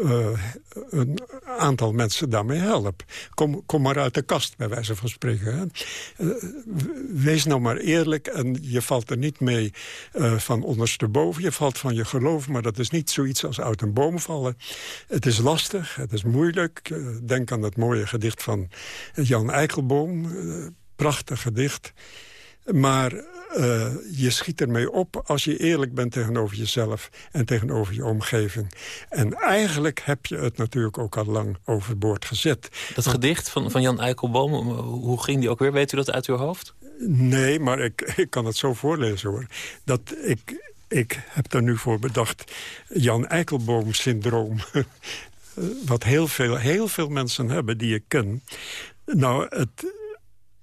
uh, een aantal mensen daarmee help. Kom, kom maar uit de kast, bij wijze van spreken. Uh, wees nou maar eerlijk en je valt er niet mee uh, van ondersteboven. Je valt van je geloof, maar dat is niet zoiets als uit een boom vallen. Het is lastig, het is moeilijk. denk aan het mooie gedicht van Jan Eikelboom. prachtig gedicht. Maar uh, je schiet ermee op als je eerlijk bent tegenover jezelf... en tegenover je omgeving. En eigenlijk heb je het natuurlijk ook al lang overboord gezet. Dat gedicht van, van Jan Eikelboom, hoe ging die ook weer? Weet u dat uit uw hoofd? Nee, maar ik, <laughs> ik kan het zo voorlezen hoor. Dat ik, ik heb daar nu voor bedacht Jan Eikelboom-syndroom... <laughs> Wat heel veel, heel veel mensen hebben die ik ken. Nou, het,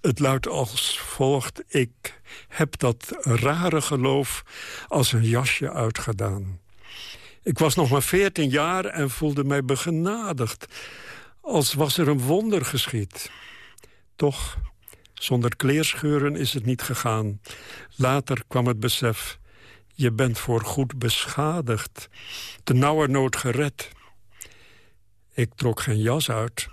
Het luidt als volgt. Ik heb dat rare geloof als een jasje uitgedaan. Ik was nog maar veertien jaar en voelde mij begenadigd. Als was er een wonder geschied. Toch, zonder kleerscheuren is het niet gegaan. Later kwam het besef. Je bent voorgoed beschadigd. Te nauwernood gered. Ik trok geen jas uit,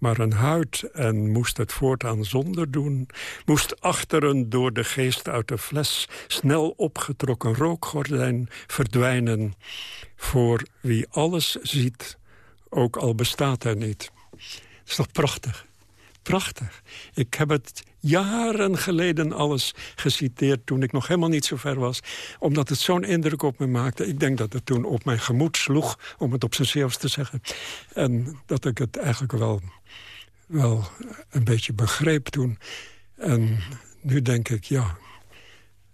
maar een huid en moest het voortaan zonder doen. Moest achteren door de geest uit de fles... snel opgetrokken rookgordijn verdwijnen. Voor wie alles ziet, ook al bestaat er niet. Is toch prachtig? Prachtig. Ik heb het jaren geleden alles geciteerd... toen ik nog helemaal niet zo ver was. Omdat het zo'n indruk op me maakte. Ik denk dat het toen op mijn gemoed sloeg, om het op zijn zelfs te zeggen. En dat ik het eigenlijk wel, wel een beetje begreep toen. En nu denk ik, ja,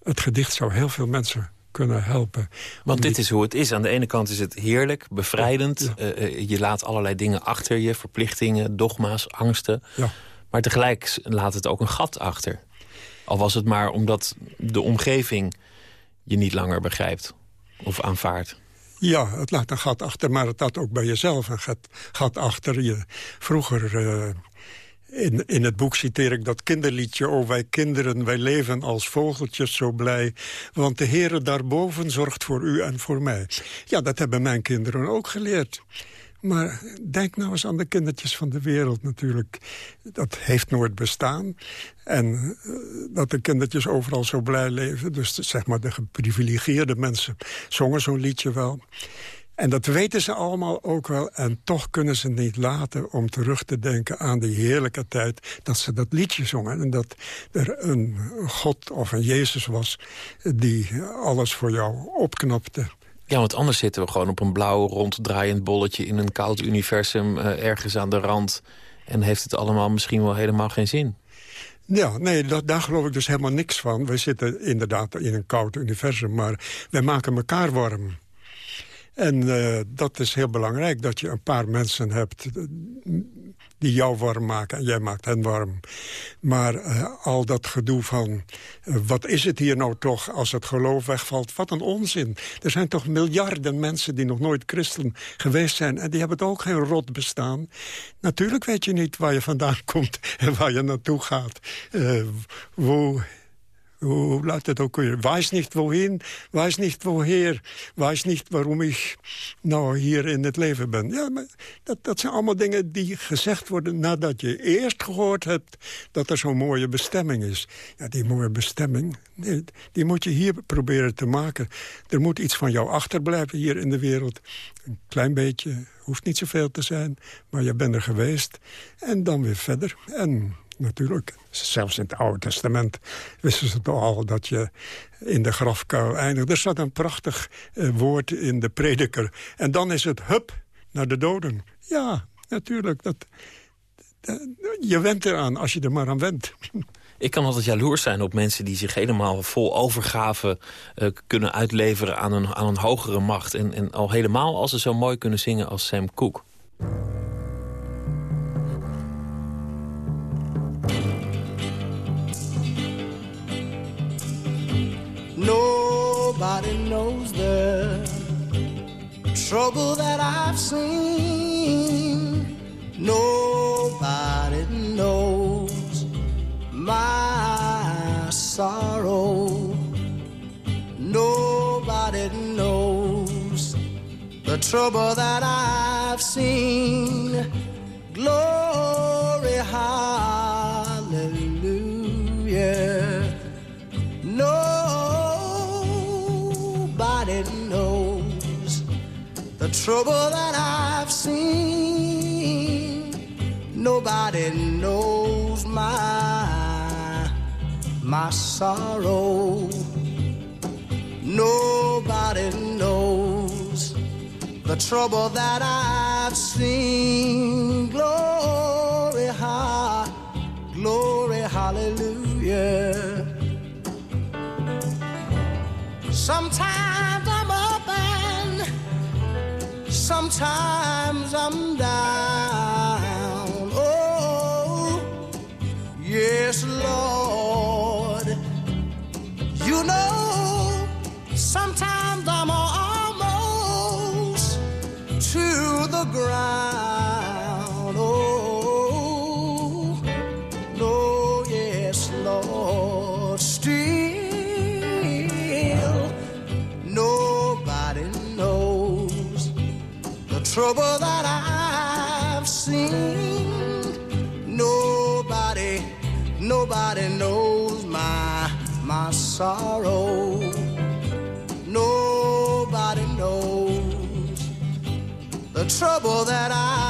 het gedicht zou heel veel mensen kunnen helpen. Want dit is hoe het is. Aan de ene kant is het heerlijk, bevrijdend. Eh, eh, je laat allerlei dingen achter je. Verplichtingen, dogma's, angsten. Ja. Maar tegelijk laat het ook een gat achter. Al was het maar omdat de omgeving je niet langer begrijpt of aanvaardt. Ja, het laat een gat achter, maar het laat ook bij jezelf een gat, gat achter. Je, vroeger uh, in, in het boek citeer ik dat kinderliedje... Oh, wij kinderen, wij leven als vogeltjes zo blij... want de Heere daarboven zorgt voor u en voor mij. Ja, dat hebben mijn kinderen ook geleerd. Maar denk nou eens aan de kindertjes van de wereld natuurlijk. Dat heeft nooit bestaan. En eh, dat de kindertjes overal zo blij leven. Dus zeg maar de geprivilegeerde mensen zongen zo'n liedje wel. En dat weten ze allemaal ook wel. En toch kunnen ze niet laten om terug te denken aan die heerlijke tijd... dat ze dat liedje zongen. En dat er een God of een Jezus was die alles voor jou opknapte. Ja, want anders zitten we gewoon op een blauw ronddraaiend bolletje... in een koud universum uh, ergens aan de rand... en heeft het allemaal misschien wel helemaal geen zin. Ja, nee, daar geloof ik dus helemaal niks van. We zitten inderdaad in een koud universum, maar wij maken elkaar warm. En uh, dat is heel belangrijk, dat je een paar mensen hebt eh, die jou warm maken en jij maakt hen warm. Maar uh, al dat gedoe van, wat is het hier nou toch als het geloof wegvalt? Wat een onzin. Er zijn toch miljarden mensen die nog nooit christen geweest zijn... en die hebben het ook geen rot bestaan. Natuurlijk weet je niet waar je vandaan <laughs> komt en waar je naartoe gaat. Uh, hoe laat het ook weer? Weiß niet wohin, weiß niet woher, weiß niet waarom ik nou hier in het leven ben. Ja, maar dat, dat zijn allemaal dingen die gezegd worden nadat je eerst gehoord hebt dat er zo'n mooie bestemming is. Ja, die mooie bestemming, die moet je hier proberen te maken. Er moet iets van jou achterblijven hier in de wereld. Een klein beetje, hoeft niet zoveel te zijn, maar je bent er geweest. En dan weer verder. En natuurlijk. Zelfs in het Oude Testament wisten ze toch al dat je in de grafkuil eindigt. Er staat een prachtig eh, woord in de prediker. En dan is het hup naar de doden. Ja, natuurlijk. Dat, je went eraan als je er maar aan went. <laughs> Ik kan altijd jaloers zijn op mensen die zich helemaal vol overgave uh, kunnen uitleveren aan een, aan een hogere macht. En, en al helemaal als ze zo mooi kunnen zingen als Sam Cooke. Nobody knows the trouble that I've seen. Nobody knows my sorrow. Nobody knows the trouble that I've seen. Glory, trouble that I've seen. Nobody knows my my sorrow. Nobody knows the trouble that I've seen. Glory, ha, glory, hallelujah. Sometimes sometimes I'm trouble that I've seen. Nobody, nobody knows my my sorrow. Nobody knows the trouble that I've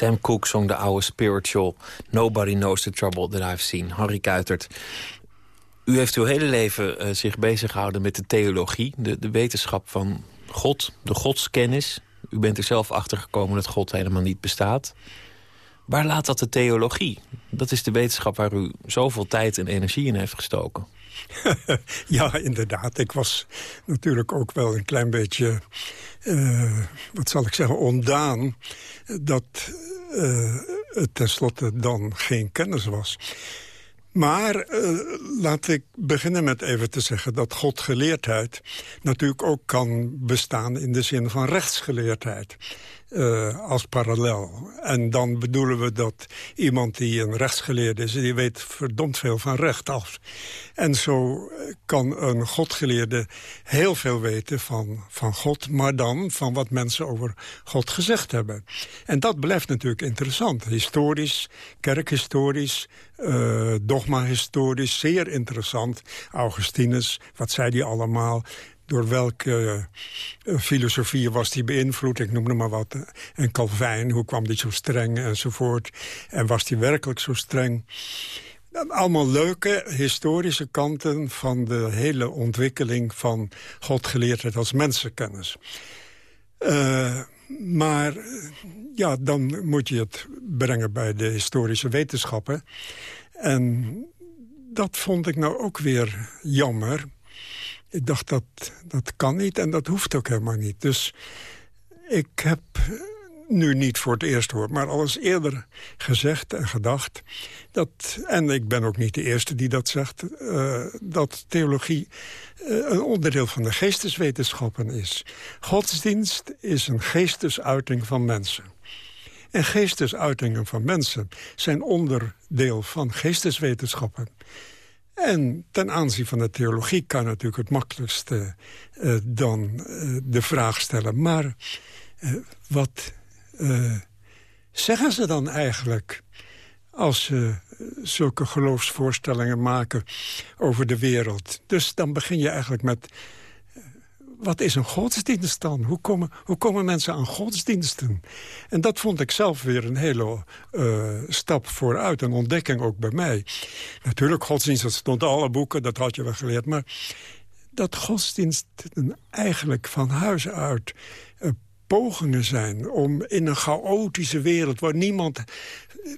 Sam Cooke zong de oude spiritual Nobody Knows the Trouble That I've Seen. Harry Kuitert, u heeft uw hele leven eh, zich bezig gehouden met de theologie... De, de wetenschap van God, de godskennis. U bent er zelf achter gekomen dat God helemaal niet bestaat. Waar laat dat de theologie? Dat is de wetenschap waar u zoveel tijd en energie in heeft gestoken. <laughs> ja, inderdaad. Ik was natuurlijk ook wel een klein beetje, eh, wat zal ik zeggen, ondaan... dat eh, het tenslotte dan geen kennis was. Maar uh, laat ik beginnen met even te zeggen dat godgeleerdheid natuurlijk ook kan bestaan in de zin van rechtsgeleerdheid. Uh, als parallel. En dan bedoelen we dat iemand die een rechtsgeleerde is... die weet verdomd veel van recht af. En zo kan een godgeleerde heel veel weten van, van God... maar dan van wat mensen over God gezegd hebben. En dat blijft natuurlijk interessant. Historisch, kerkhistorisch, uh, dogma-historisch, zeer interessant. Augustinus, wat zei die allemaal door welke uh, filosofie was die beïnvloed, ik noem maar wat. En Calvijn, hoe kwam die zo streng enzovoort. En was die werkelijk zo streng? Allemaal leuke historische kanten van de hele ontwikkeling van godgeleerdheid als mensenkennis. Uh, maar ja, dan moet je het brengen bij de historische wetenschappen. En dat vond ik nou ook weer jammer. Ik dacht, dat, dat kan niet en dat hoeft ook helemaal niet. Dus ik heb nu niet voor het eerst hoor, maar al eerder gezegd en gedacht... Dat, en ik ben ook niet de eerste die dat zegt... Uh, dat theologie uh, een onderdeel van de geesteswetenschappen is. Godsdienst is een geestesuiting van mensen. En geestesuitingen van mensen zijn onderdeel van geesteswetenschappen. En ten aanzien van de theologie kan natuurlijk het makkelijkste uh, dan uh, de vraag stellen... maar uh, wat zeggen ze dan eigenlijk als ze zulke geloofsvoorstellingen maken over de wereld? Dus dan begin je eigenlijk met wat is een godsdienst dan? Hoe komen, hoe komen mensen aan godsdiensten? En dat vond ik zelf weer een hele uh, stap vooruit. Een ontdekking ook bij mij. Natuurlijk, godsdienst, dat stond in alle boeken, dat had je wel geleerd. Maar dat godsdiensten eigenlijk van huis uit... Uh, pogingen zijn om in een chaotische wereld... waar niemand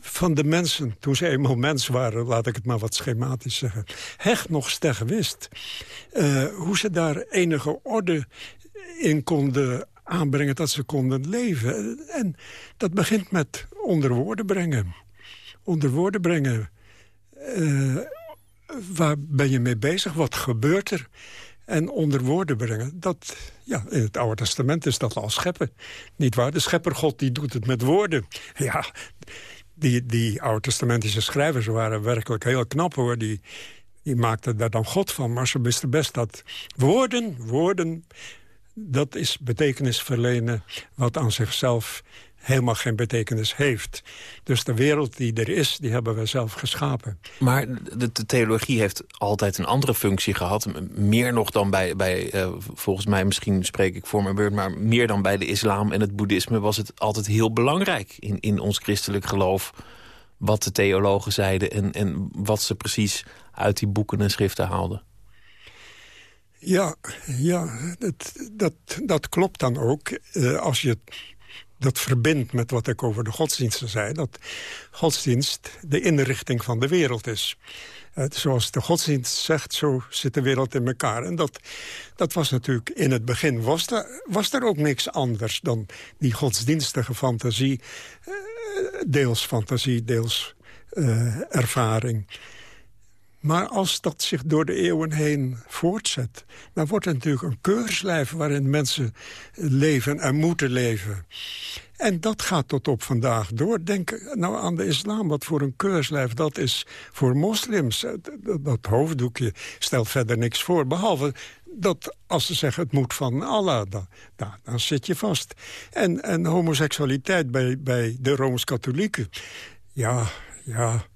van de mensen, toen ze eenmaal mens waren... laat ik het maar wat schematisch zeggen... hecht nog steg wist. Uh, hoe ze daar enige orde in konden aanbrengen... dat ze konden leven. En dat begint met onder woorden brengen. Onder woorden brengen. Uh, waar ben je mee bezig? Wat gebeurt er? en onder woorden brengen. Dat, ja, in het Oude Testament is dat al scheppen. Niet waar? De scheppergod die doet het met woorden. Ja, die, die Oud-testamentische schrijvers waren werkelijk heel knap hoor. Die, die maakten daar dan God van. Maar ze wisten best dat woorden, woorden, dat is betekenis verlenen... wat aan zichzelf helemaal geen betekenis heeft. Dus de wereld die er is, die hebben we zelf geschapen. Maar de, theologie heeft altijd een andere functie gehad. Meer nog dan bij, bij uh, volgens mij, misschien spreek ik voor mijn beurt... maar meer dan bij de islam en het boeddhisme... was het altijd heel belangrijk in, in ons christelijk geloof... wat de theologen zeiden en, en wat ze precies uit die boeken en schriften haalden. Ja, ja dat, dat, dat klopt dan ook. Uh, als je dat verbindt met wat ik over de godsdiensten zei... dat godsdienst de inrichting van de wereld is. Uh, zoals de godsdienst zegt, zo zit de wereld in elkaar. En dat, dat was natuurlijk in het begin... was er, was er ook niks anders dan die godsdienstige fantasie. Uh, deels fantasie, deels uh, ervaring. Maar als dat zich door de eeuwen heen voortzet... dan wordt het natuurlijk een keurslijf waarin mensen leven en moeten leven. En dat gaat tot op vandaag door. Denk nou aan de islam, wat voor een keurslijf dat is voor moslims. Dat hoofddoekje stelt verder niks voor, behalve dat als ze zeggen het moet van Allah, dan, dan, dan zit je vast. En, en homoseksualiteit bij, bij de Rooms-Katholieken, ja, ja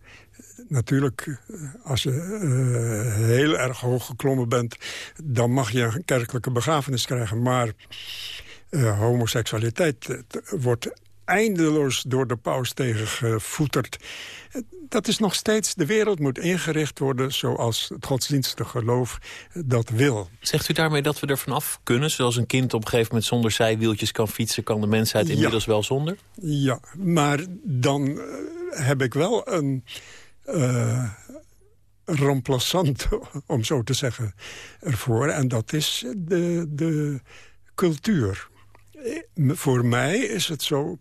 natuurlijk, eh, als je uh, heel erg hoog geklommen bent... dan mag je een kerkelijke begrafenis krijgen. Maar uh, homoseksualiteit wordt eindeloos door de paus tegengevoeterd. Dat is nog steeds, de wereld moet ingericht worden... zoals het godsdienstige geloof dat wil. Zegt u daarmee dat we er vanaf kunnen? Zoals een kind op een gegeven moment zonder zijwieltjes kan fietsen... kan de mensheid inmiddels wel zonder? Ja, maar dan heb ik wel een uh, remplaçant, <laughs> om zo te zeggen, ervoor. En dat is de, de cultuur. Voor mij is het zo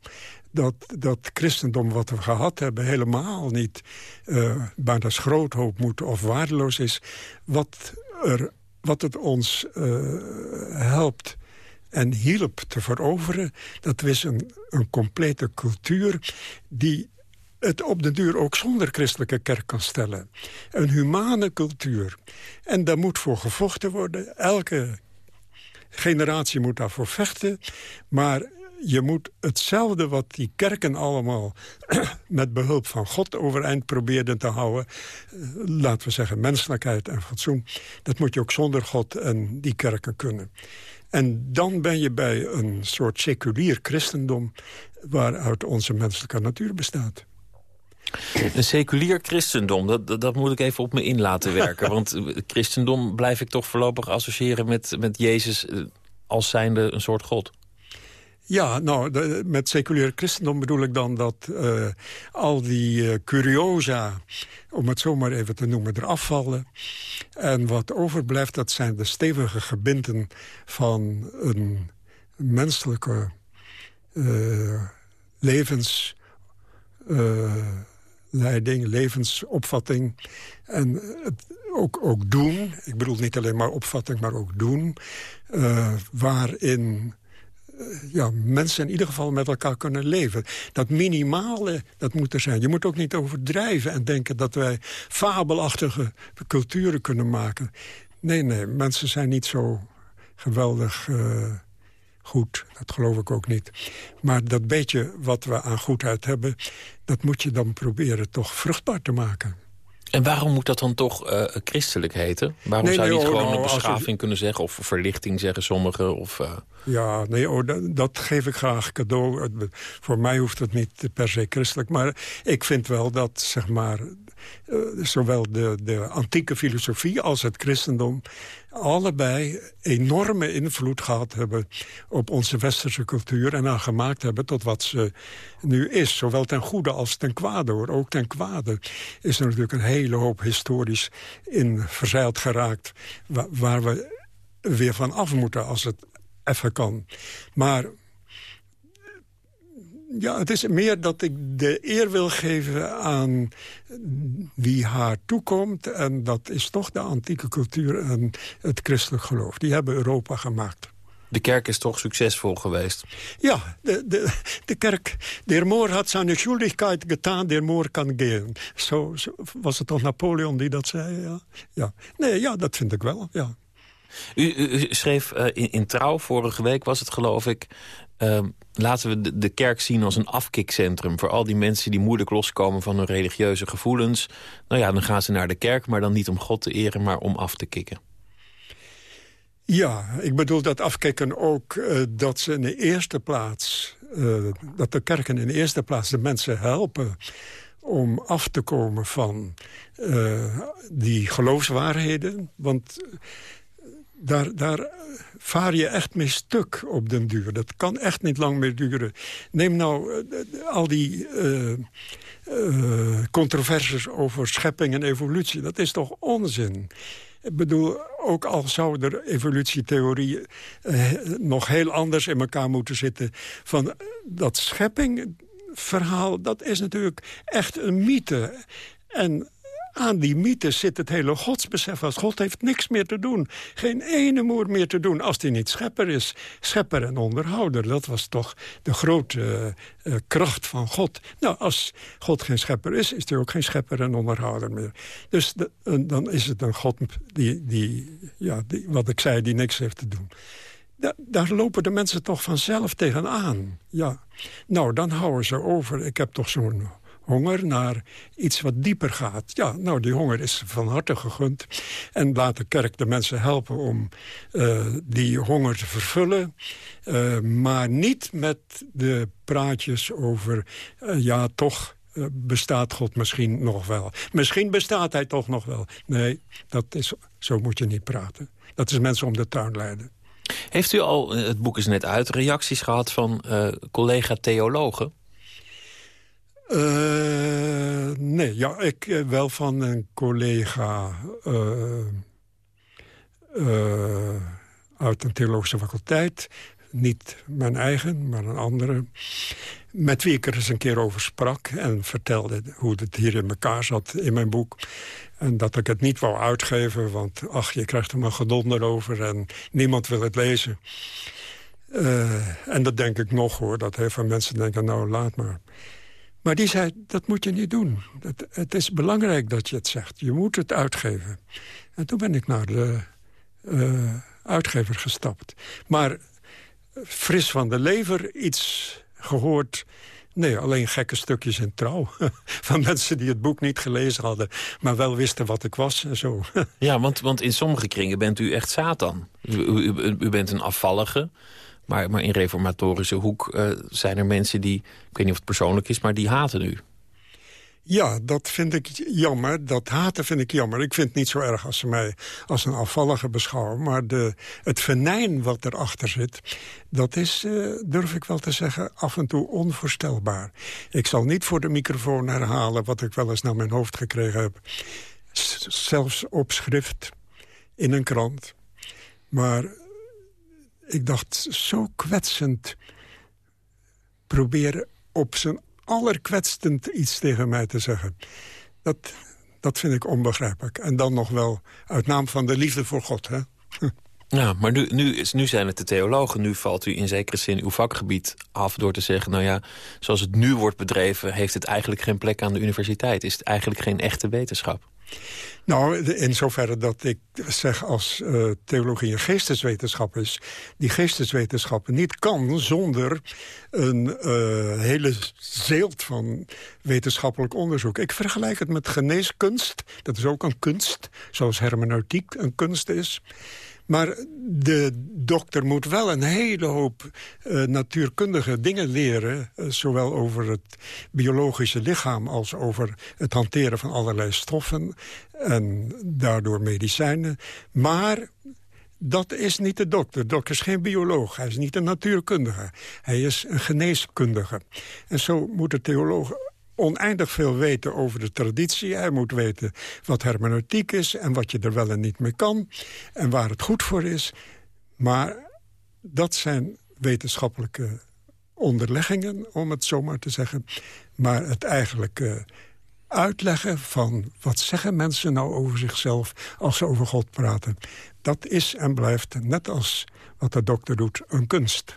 dat dat christendom wat we gehad hebben... helemaal niet uh, bijna schroothoop moet of waardeloos is. Wat, er, wat het ons helpt en hielp te veroveren... dat is een, een complete cultuur die het op de duur ook zonder christelijke kerk kan stellen. Een humane cultuur. En daar moet voor gevochten worden. Elke generatie moet daarvoor vechten. Maar je moet hetzelfde wat die kerken allemaal <clears throat> met behulp van God overeind probeerden te houden. Eh, laten we zeggen menselijkheid en fatsoen. Dat moet je ook zonder God en die kerken kunnen. En dan ben je bij een soort seculier christendom... waaruit onze menselijke natuur bestaat. Een seculier christendom, dat, dat, moet ik even op me in laten werken. <laughs> Want christendom blijf ik toch voorlopig associëren met, met Jezus eh, als zijnde een soort god. Ja, nou, met seculier christendom bedoel ik dan dat uh, al die uh, curiosa, om het zo maar even te noemen, eraf vallen. En wat overblijft, dat zijn de stevige gebinden van een menselijke uh, levens leiding, levensopvatting. En het ook, ook doen, ik bedoel niet alleen maar opvatting, maar ook doen... Uh, waarin uh, ja, mensen in ieder geval met elkaar kunnen leven. Dat minimale, dat moet er zijn. Je moet ook niet overdrijven en denken dat wij fabelachtige culturen kunnen maken. Nee, nee, mensen zijn niet zo geweldig... Uh, goed. Dat geloof ik ook niet. Maar dat beetje wat we aan goedheid hebben... dat moet je dan proberen toch vruchtbaar te maken. En waarom moet dat dan toch uh, christelijk heten? Waarom zou je niet oh, gewoon nou, een beschaving kunnen zeggen? Of verlichting zeggen sommigen? Of, uh... Ja, nee, oh, dat, dat, geef ik graag cadeau. Voor mij hoeft het niet per se christelijk. Maar ik vind wel dat, zeg maar... Uh, zowel de, de antieke filosofie als het christendom allebei enorme invloed gehad hebben op onze westerse cultuur... en haar gemaakt hebben tot wat ze nu is. Zowel ten goede als ten kwade. Hoor. Ook ten kwade is er natuurlijk een hele hoop historisch in verzeild geraakt... waar we weer van af moeten als het even kan. Maar Ja, het is meer dat ik de eer wil geven aan wie haar toekomt. En dat is toch de antieke cultuur en het christelijk geloof. Die hebben Europa gemaakt. De kerk is toch succesvol geweest? Ja, de, de, de kerk... Der Moor had zijn schuldigheid gedaan, der Moor kan gaan. Zo, zo, was het toch Napoleon die dat zei? Ja. Ja. Nee, ja, dat vind ik wel, ja. U, u schreef uh, in, in, Trouw, vorige week was het geloof ik... Uh, laten we de, kerk zien als een afkikcentrum... voor al die mensen die moeilijk loskomen van hun religieuze gevoelens. Nou ja, dan gaan ze naar de kerk, maar dan niet om God te eren... maar om af te kicken. Ja, ik bedoel dat afkicken ook uh, dat ze in de eerste plaats... Uh, dat de kerken in de eerste plaats de mensen helpen om af te komen van uh, die geloofswaarheden. Want daar, daar vaar je echt mee stuk op den duur. Dat kan echt niet lang meer duren. Neem nou al die uh, controversies over schepping en evolutie. Dat is toch onzin? Ik bedoel, ook al zou er evolutietheorieën eh, nog heel anders in elkaar moeten zitten... van dat scheppingverhaal, dat is natuurlijk echt een mythe. En aan die mythes zit het hele godsbesef. Als God heeft niks meer te doen. Geen ene moer meer te doen als hij niet schepper is. Schepper en onderhouder. Dat was toch de grote uh, kracht van God. Nou, als God geen schepper is, is hij ook geen schepper en onderhouder meer. Dus dan is het een God die, die, ja, die, wat ik zei, die niks heeft te doen. Da daar lopen de mensen toch vanzelf tegenaan. Ja. Nou, dan houden ze over. Ik heb toch zo'n honger naar iets wat dieper gaat. Ja, nou, die honger is van harte gegund. En laat de kerk de mensen helpen om uh, die honger te vervullen. Uh, maar niet met de praatjes over, uh, ja, toch bestaat God misschien nog wel. Misschien bestaat hij toch nog wel. Nee, dat is, zo moet je niet praten. Dat is mensen om de tuin leiden. Heeft u al, het boek is net uit, reacties gehad van collega-theologen? Uh, nee, ja, ik uh, wel van een collega uh, uit een theologische faculteit. Niet mijn eigen, maar een andere. Met wie ik er eens een keer over sprak en vertelde hoe het hier in elkaar zat in mijn boek. En dat ik het niet wou uitgeven, want ach, je krijgt er maar gedonder over en niemand wil het lezen. en dat denk ik nog hoor, dat heel veel mensen denken, nou laat maar. Maar die zei, dat moet je niet doen. Het, het, is belangrijk dat je het zegt. Je moet het uitgeven. En toen ben ik naar de uh, uitgever gestapt. Maar fris van de lever iets gehoord... Nee, alleen gekke stukjes in trouw. <laughs> Van mensen die het boek niet gelezen hadden... maar wel wisten wat ik was en zo. <laughs> Ja, want, want in sommige kringen bent u echt Satan. U, u, u bent een afvallige... Maar, maar in reformatorische hoek uh, zijn er mensen die... ik weet niet of het persoonlijk is, maar die haten u. Ja, dat vind ik jammer. Dat haten vind ik jammer. Ik vind het niet zo erg als ze mij als een afvallige beschouwen. Maar de, het venijn wat erachter zit... dat is, uh, durf ik wel te zeggen, af en toe onvoorstelbaar. Ik zal niet voor de microfoon herhalen... wat ik wel eens naar mijn hoofd gekregen heb. Zelfs op schrift in een krant. Maar ik dacht, zo kwetsend proberen op zijn allerkwetstend iets tegen mij te zeggen. Dat, dat vind ik onbegrijpelijk. En dan nog wel uit naam van de liefde voor God. Hè? Ja, maar nu, nu, nu zijn het de theologen. Nu valt u in zekere zin uw vakgebied af door te zeggen... nou ja, zoals het nu wordt bedreven... heeft het eigenlijk geen plek aan de universiteit. Is het eigenlijk geen echte wetenschap? Nou, in zoverre dat ik zeg als uh, theologie een geesteswetenschap is... die geesteswetenschappen niet kan zonder een uh, hele zeelt van wetenschappelijk onderzoek. Ik vergelijk het met geneeskunst. Dat is ook een kunst, zoals hermeneutiek een kunst is. Maar de dokter moet wel een hele hoop uh, natuurkundige dingen leren. Uh, zowel over het biologische lichaam als over het hanteren van allerlei stoffen. En daardoor medicijnen. Maar dat is niet de dokter. De dokter is geen bioloog. Hij is niet een natuurkundige. Hij is een geneeskundige. En zo moet de theoloog oneindig veel weten over de traditie. Hij moet weten wat hermeneutiek is en wat je er wel en niet mee kan. En waar het goed voor is. Maar dat zijn wetenschappelijke onderleggingen, om het zo maar te zeggen. Maar het eigenlijk eh, uitleggen van wat zeggen mensen nou over zichzelf als ze over God praten. Dat is en blijft, net als wat de dokter doet, een kunst.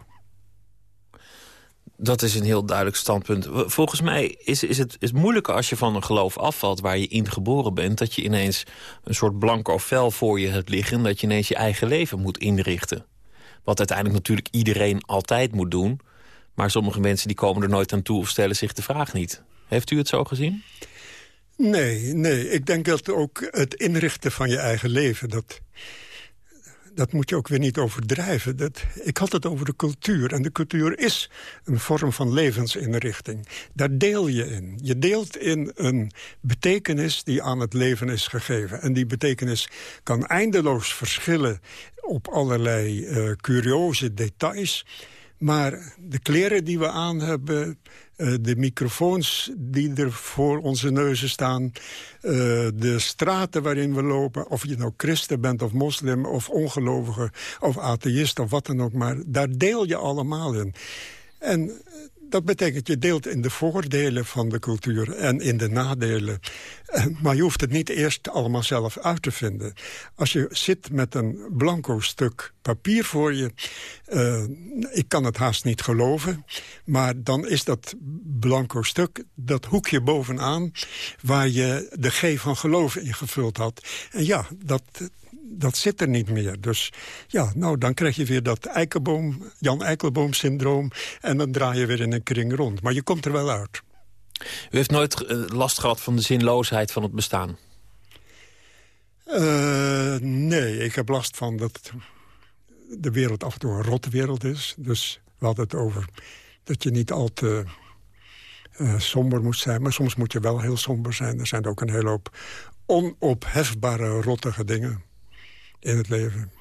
Dat is een heel duidelijk standpunt. Volgens mij is, is, het, is moeilijker als je van een geloof afvalt... waar je in geboren bent, dat je ineens een soort blanco vel voor je hebt liggen... en dat je ineens je eigen leven moet inrichten. Wat uiteindelijk natuurlijk iedereen altijd moet doen... maar sommige mensen die komen er nooit aan toe of stellen zich de vraag niet. Heeft u het zo gezien? Nee, nee. Ik denk dat ook het inrichten van je eigen leven... dat, dat moet je ook weer niet overdrijven. Dat, ik had het over de cultuur. En de cultuur is een vorm van levensinrichting. Daar deel je in. Je deelt in een betekenis die aan het leven is gegeven. En die betekenis kan eindeloos verschillen op allerlei uh, curiose details... Maar de kleren die we aan hebben, uh, de microfoons die er voor onze neuzen staan... Uh, de straten waarin we lopen, of je nou christen bent of moslim... of ongelovige of atheïst of wat dan ook maar... daar deel je allemaal in. En dat betekent, je deelt in de voordelen van de cultuur en in de nadelen. Eh, maar je hoeft het niet eerst allemaal zelf uit te vinden. Als je zit met een blanco stuk papier voor je... Uh, ik kan het haast niet geloven... maar dan is dat blanco stuk, dat hoekje bovenaan... waar je de G van geloof ingevuld had. En ja, dat, dat zit er niet meer. Dus ja, nou, dan krijg je weer dat Eikelboom, Jan Eikelboom-syndroom... en dan draai je weer in een kring rond. Maar je komt er wel uit. U heeft nooit eh, last gehad van de zinloosheid van het bestaan? Uh, nee, ik heb last van dat de wereld af en toe een rotte wereld is. Dus we hadden het over dat je niet al te uh, somber moet zijn. Maar soms moet je wel heel somber zijn. Er zijn ook een hele hoop onophefbare, rottige dingen in het leven.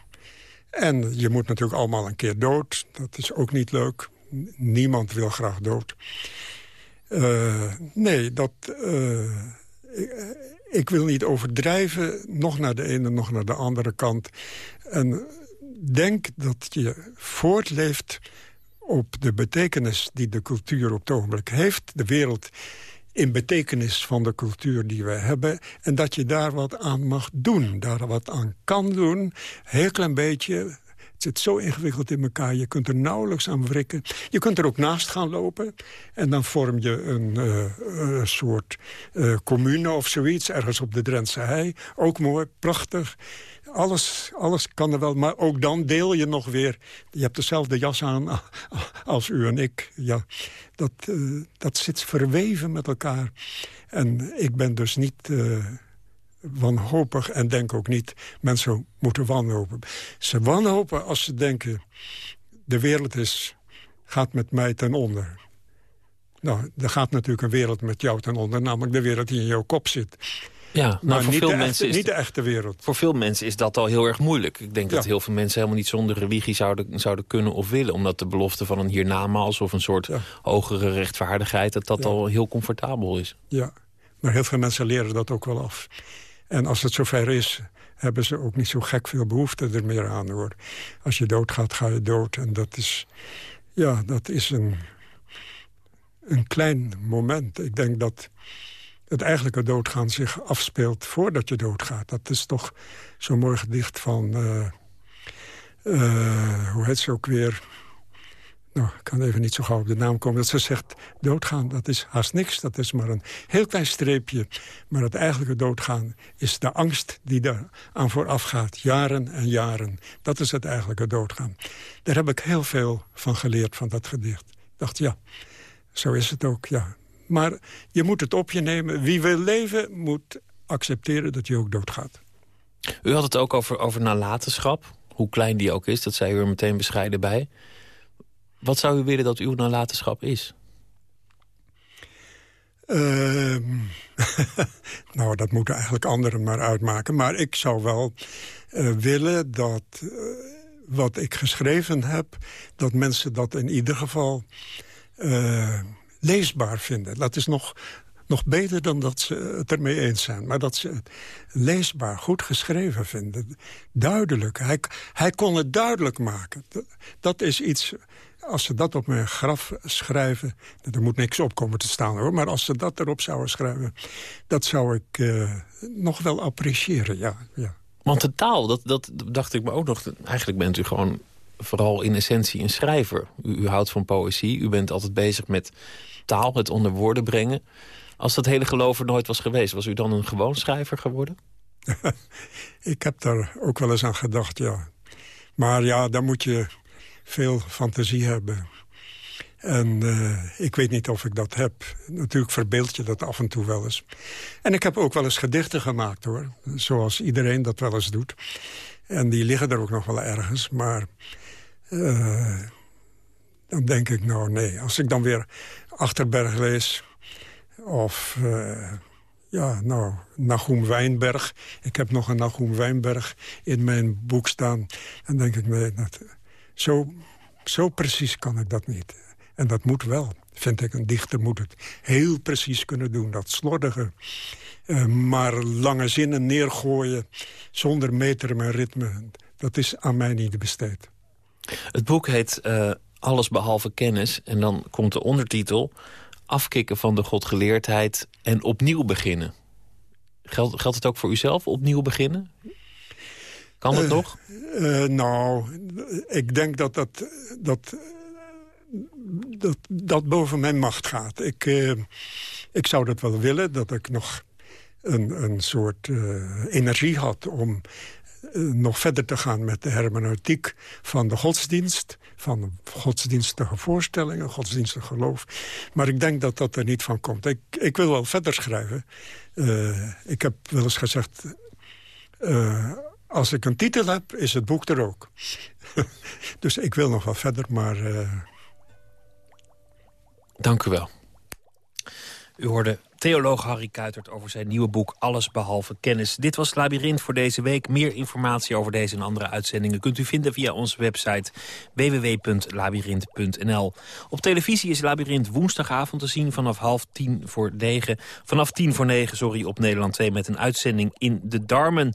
En je moet natuurlijk allemaal een keer dood. Dat is ook niet leuk. Niemand wil graag dood. Uh, nee, dat... Uh, ik, ik, wil niet overdrijven, nog naar de ene, nog naar de andere kant. En denk dat je voortleeft op de betekenis die de cultuur op het ogenblik heeft. De wereld in betekenis van de cultuur die we hebben. En dat je daar wat aan mag doen, daar wat aan kan doen. Heel klein beetje, het zit zo ingewikkeld in elkaar. Je kunt er nauwelijks aan wrikken. Je kunt er ook naast gaan lopen. En dan vorm je een uh, soort uh, commune of zoiets. Ergens op de Drentse hei. Ook mooi, prachtig alles, alles kan er wel, maar ook dan deel je nog weer... je hebt dezelfde jas aan <laughs> als u en ik. Ja, dat, uh, dat zit verweven met elkaar. En ik ben dus niet wanhopig en denk ook niet... mensen moeten wanhopen. Ze wanhopen als ze denken... de wereld is, gaat met mij ten onder. Nou, er gaat natuurlijk een wereld met jou ten onder... namelijk de wereld die in jouw kop zit... Ja, maar voor niet, veel de mensen echte, is niet de echte wereld. Voor veel mensen is dat al heel erg moeilijk. Ik denk dat heel veel mensen helemaal niet zonder religie zouden, zouden kunnen of willen. Omdat de belofte van een hiernamaals of een soort hogere rechtvaardigheid... dat dat al heel comfortabel is. Ja, maar heel veel mensen leren dat ook wel af. En als het zover is, hebben ze ook niet zo gek veel behoefte er meer aan. hoor. Als je doodgaat, ga je dood. En dat is, ja, dat is een, een klein moment. Ik denk dat het eigenlijke doodgaan zich afspeelt voordat je doodgaat. Dat is toch zo'n mooi gedicht van... eh, eh, hoe heet ze ook weer? Nou, ik kan even niet zo gauw op de naam komen. Dat ze zegt, doodgaan, dat is haast niks. Dat is maar een heel klein streepje. Maar het eigenlijke doodgaan is de angst die daar aan vooraf gaat. Jaren en jaren. Dat is het eigenlijke doodgaan. Daar heb ik heel veel van geleerd, van dat gedicht. Ik dacht, ja, zo is het ook, ja. Maar je moet het op je nemen. Wie wil leven, moet accepteren dat je ook doodgaat. U had het ook over, over nalatenschap. Hoe klein die ook is, dat zei u er meteen bescheiden bij. Wat zou u willen dat uw nalatenschap is? Ehm, <laughs> nou, dat moeten eigenlijk anderen maar uitmaken. Maar ik zou wel eh, willen dat eh, wat ik geschreven heb... dat mensen dat in ieder geval eh, leesbaar vinden. Dat is nog, nog beter dan dat ze het ermee eens zijn. Maar dat ze het leesbaar, goed geschreven vinden. Duidelijk. Hij, hij kon het duidelijk maken. Dat, dat is iets als ze dat op mijn graf schrijven... er moet niks op komen te staan hoor... maar als ze dat erop zouden schrijven... dat zou ik uh, nog wel appreciëren, ja. ja. Want de taal, dat, dat dacht ik me ook nog... eigenlijk bent u gewoon vooral in essentie een schrijver. U, u houdt van poëzie, u bent altijd bezig met taal, het onder woorden brengen. Als dat hele geloof er nooit was geweest... was u dan een gewoon schrijver geworden? <laughs> ik heb daar ook wel eens aan gedacht, ja. Maar ja, dan moet je veel fantasie hebben. En uh, ik weet niet of ik dat heb. Natuurlijk verbeeld je dat af en toe wel eens. En ik heb ook wel eens gedichten gemaakt, hoor. Zoals iedereen dat wel eens doet. En die liggen er ook nog wel ergens. Maar uh, dan denk ik, nou nee. Als ik dan weer Achterberg lees... of uh, ja, nou, Wijnberg. Ik heb nog een Nagum Wijnberg in mijn boek staan. En denk ik, nee, dat, zo, zo precies kan ik dat niet. En dat moet wel, vind ik. Een dichter moet het heel precies kunnen doen. Dat slordige, uh, maar lange zinnen neergooien... zonder metrum en ritme, dat is aan mij niet besteed. Het boek heet uh, Alles behalve kennis. En dan komt de ondertitel afkicken van de godgeleerdheid en opnieuw beginnen. Geldt, geldt het ook voor uzelf, opnieuw beginnen? Kan dat uh, nog? Uh, nou, ik denk dat dat, dat, dat, dat boven mijn macht gaat. Ik, uh, ik zou dat wel willen, dat ik nog een, een soort energie had... om nog verder te gaan met de hermeneutiek van de godsdienst van godsdienstige voorstellingen, godsdienstig geloof. Maar ik denk dat dat er niet van komt. Ik, ik wil wel verder schrijven. Ik heb wel eens gezegd... Als ik een titel heb, is het boek er ook. <laughs> dus ik wil nog wel verder, maar... Uh... Dank u wel. U hoorde theoloog Harry Kuitert over zijn nieuwe boek Alles Behalve Kennis. Dit was Labyrinth voor deze week. Meer informatie over deze en andere uitzendingen kunt u vinden via onze website www.labyrinth.nl. Op televisie is Labyrinth woensdagavond te zien vanaf half tien voor negen. Vanaf tien voor negen, sorry, op Nederland 2 met een uitzending in de Darmen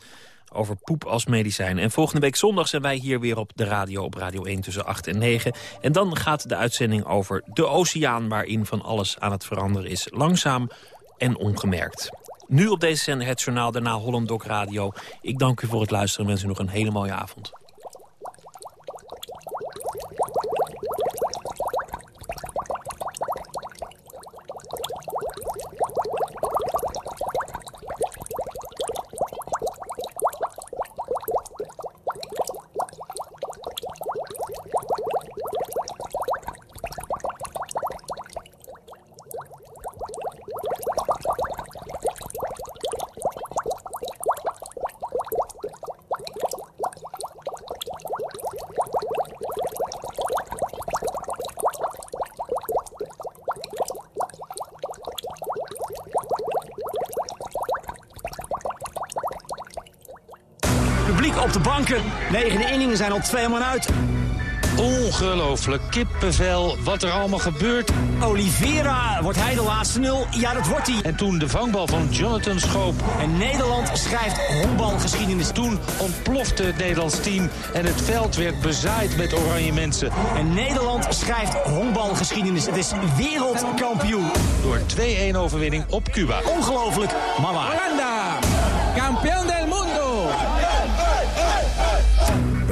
over poep als medicijn. En volgende week zondag zijn wij hier weer op de radio, op Radio 1 tussen 8 en 9. En dan gaat de uitzending over de oceaan waarin van alles aan het veranderen is. Langzaam en ongemerkt. Nu op deze zender het journaal, daarna Holland Doc Radio. Ik dank u voor het luisteren en wens u nog een hele mooie avond. op de banken. Negende inningen zijn al twee man uit. Ongelooflijk, kippenvel, wat er allemaal gebeurt. Oliveira, wordt hij de laatste nul? Ja, dat wordt hij. En toen de vangbal van Jonathan schoop. En Nederland schrijft honkbalgeschiedenis. Toen ontplofte het Nederlands team en het veld werd bezaaid met oranje mensen. En Nederland schrijft honkbalgeschiedenis. Het is wereldkampioen. Door 2-1 overwinning op Cuba. Ongelooflijk, maar waar.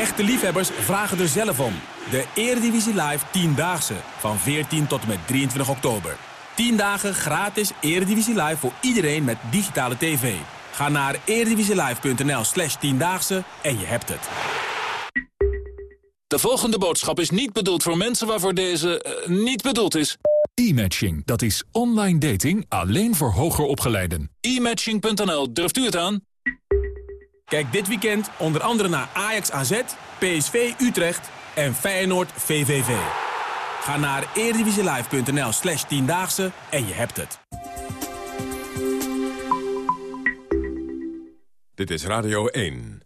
Echte liefhebbers vragen er zelf om. De Eredivisie Live 10-daagse van 14 tot en met 23 oktober. 10 dagen gratis Eredivisie Live voor iedereen met digitale tv. Ga naar eredivisielive.nl slash 10-daagse en je hebt het. De volgende boodschap is niet bedoeld voor mensen waarvoor deze uh, niet bedoeld is. E-matching, dat is online dating alleen voor hoger opgeleiden. E-matching.nl, durft u het aan? Kijk dit weekend onder andere naar Ajax AZ, PSV Utrecht en Feyenoord VVV. Ga naar eredivisielive.nl slash tiendaagse en je hebt het. Dit is Radio 1.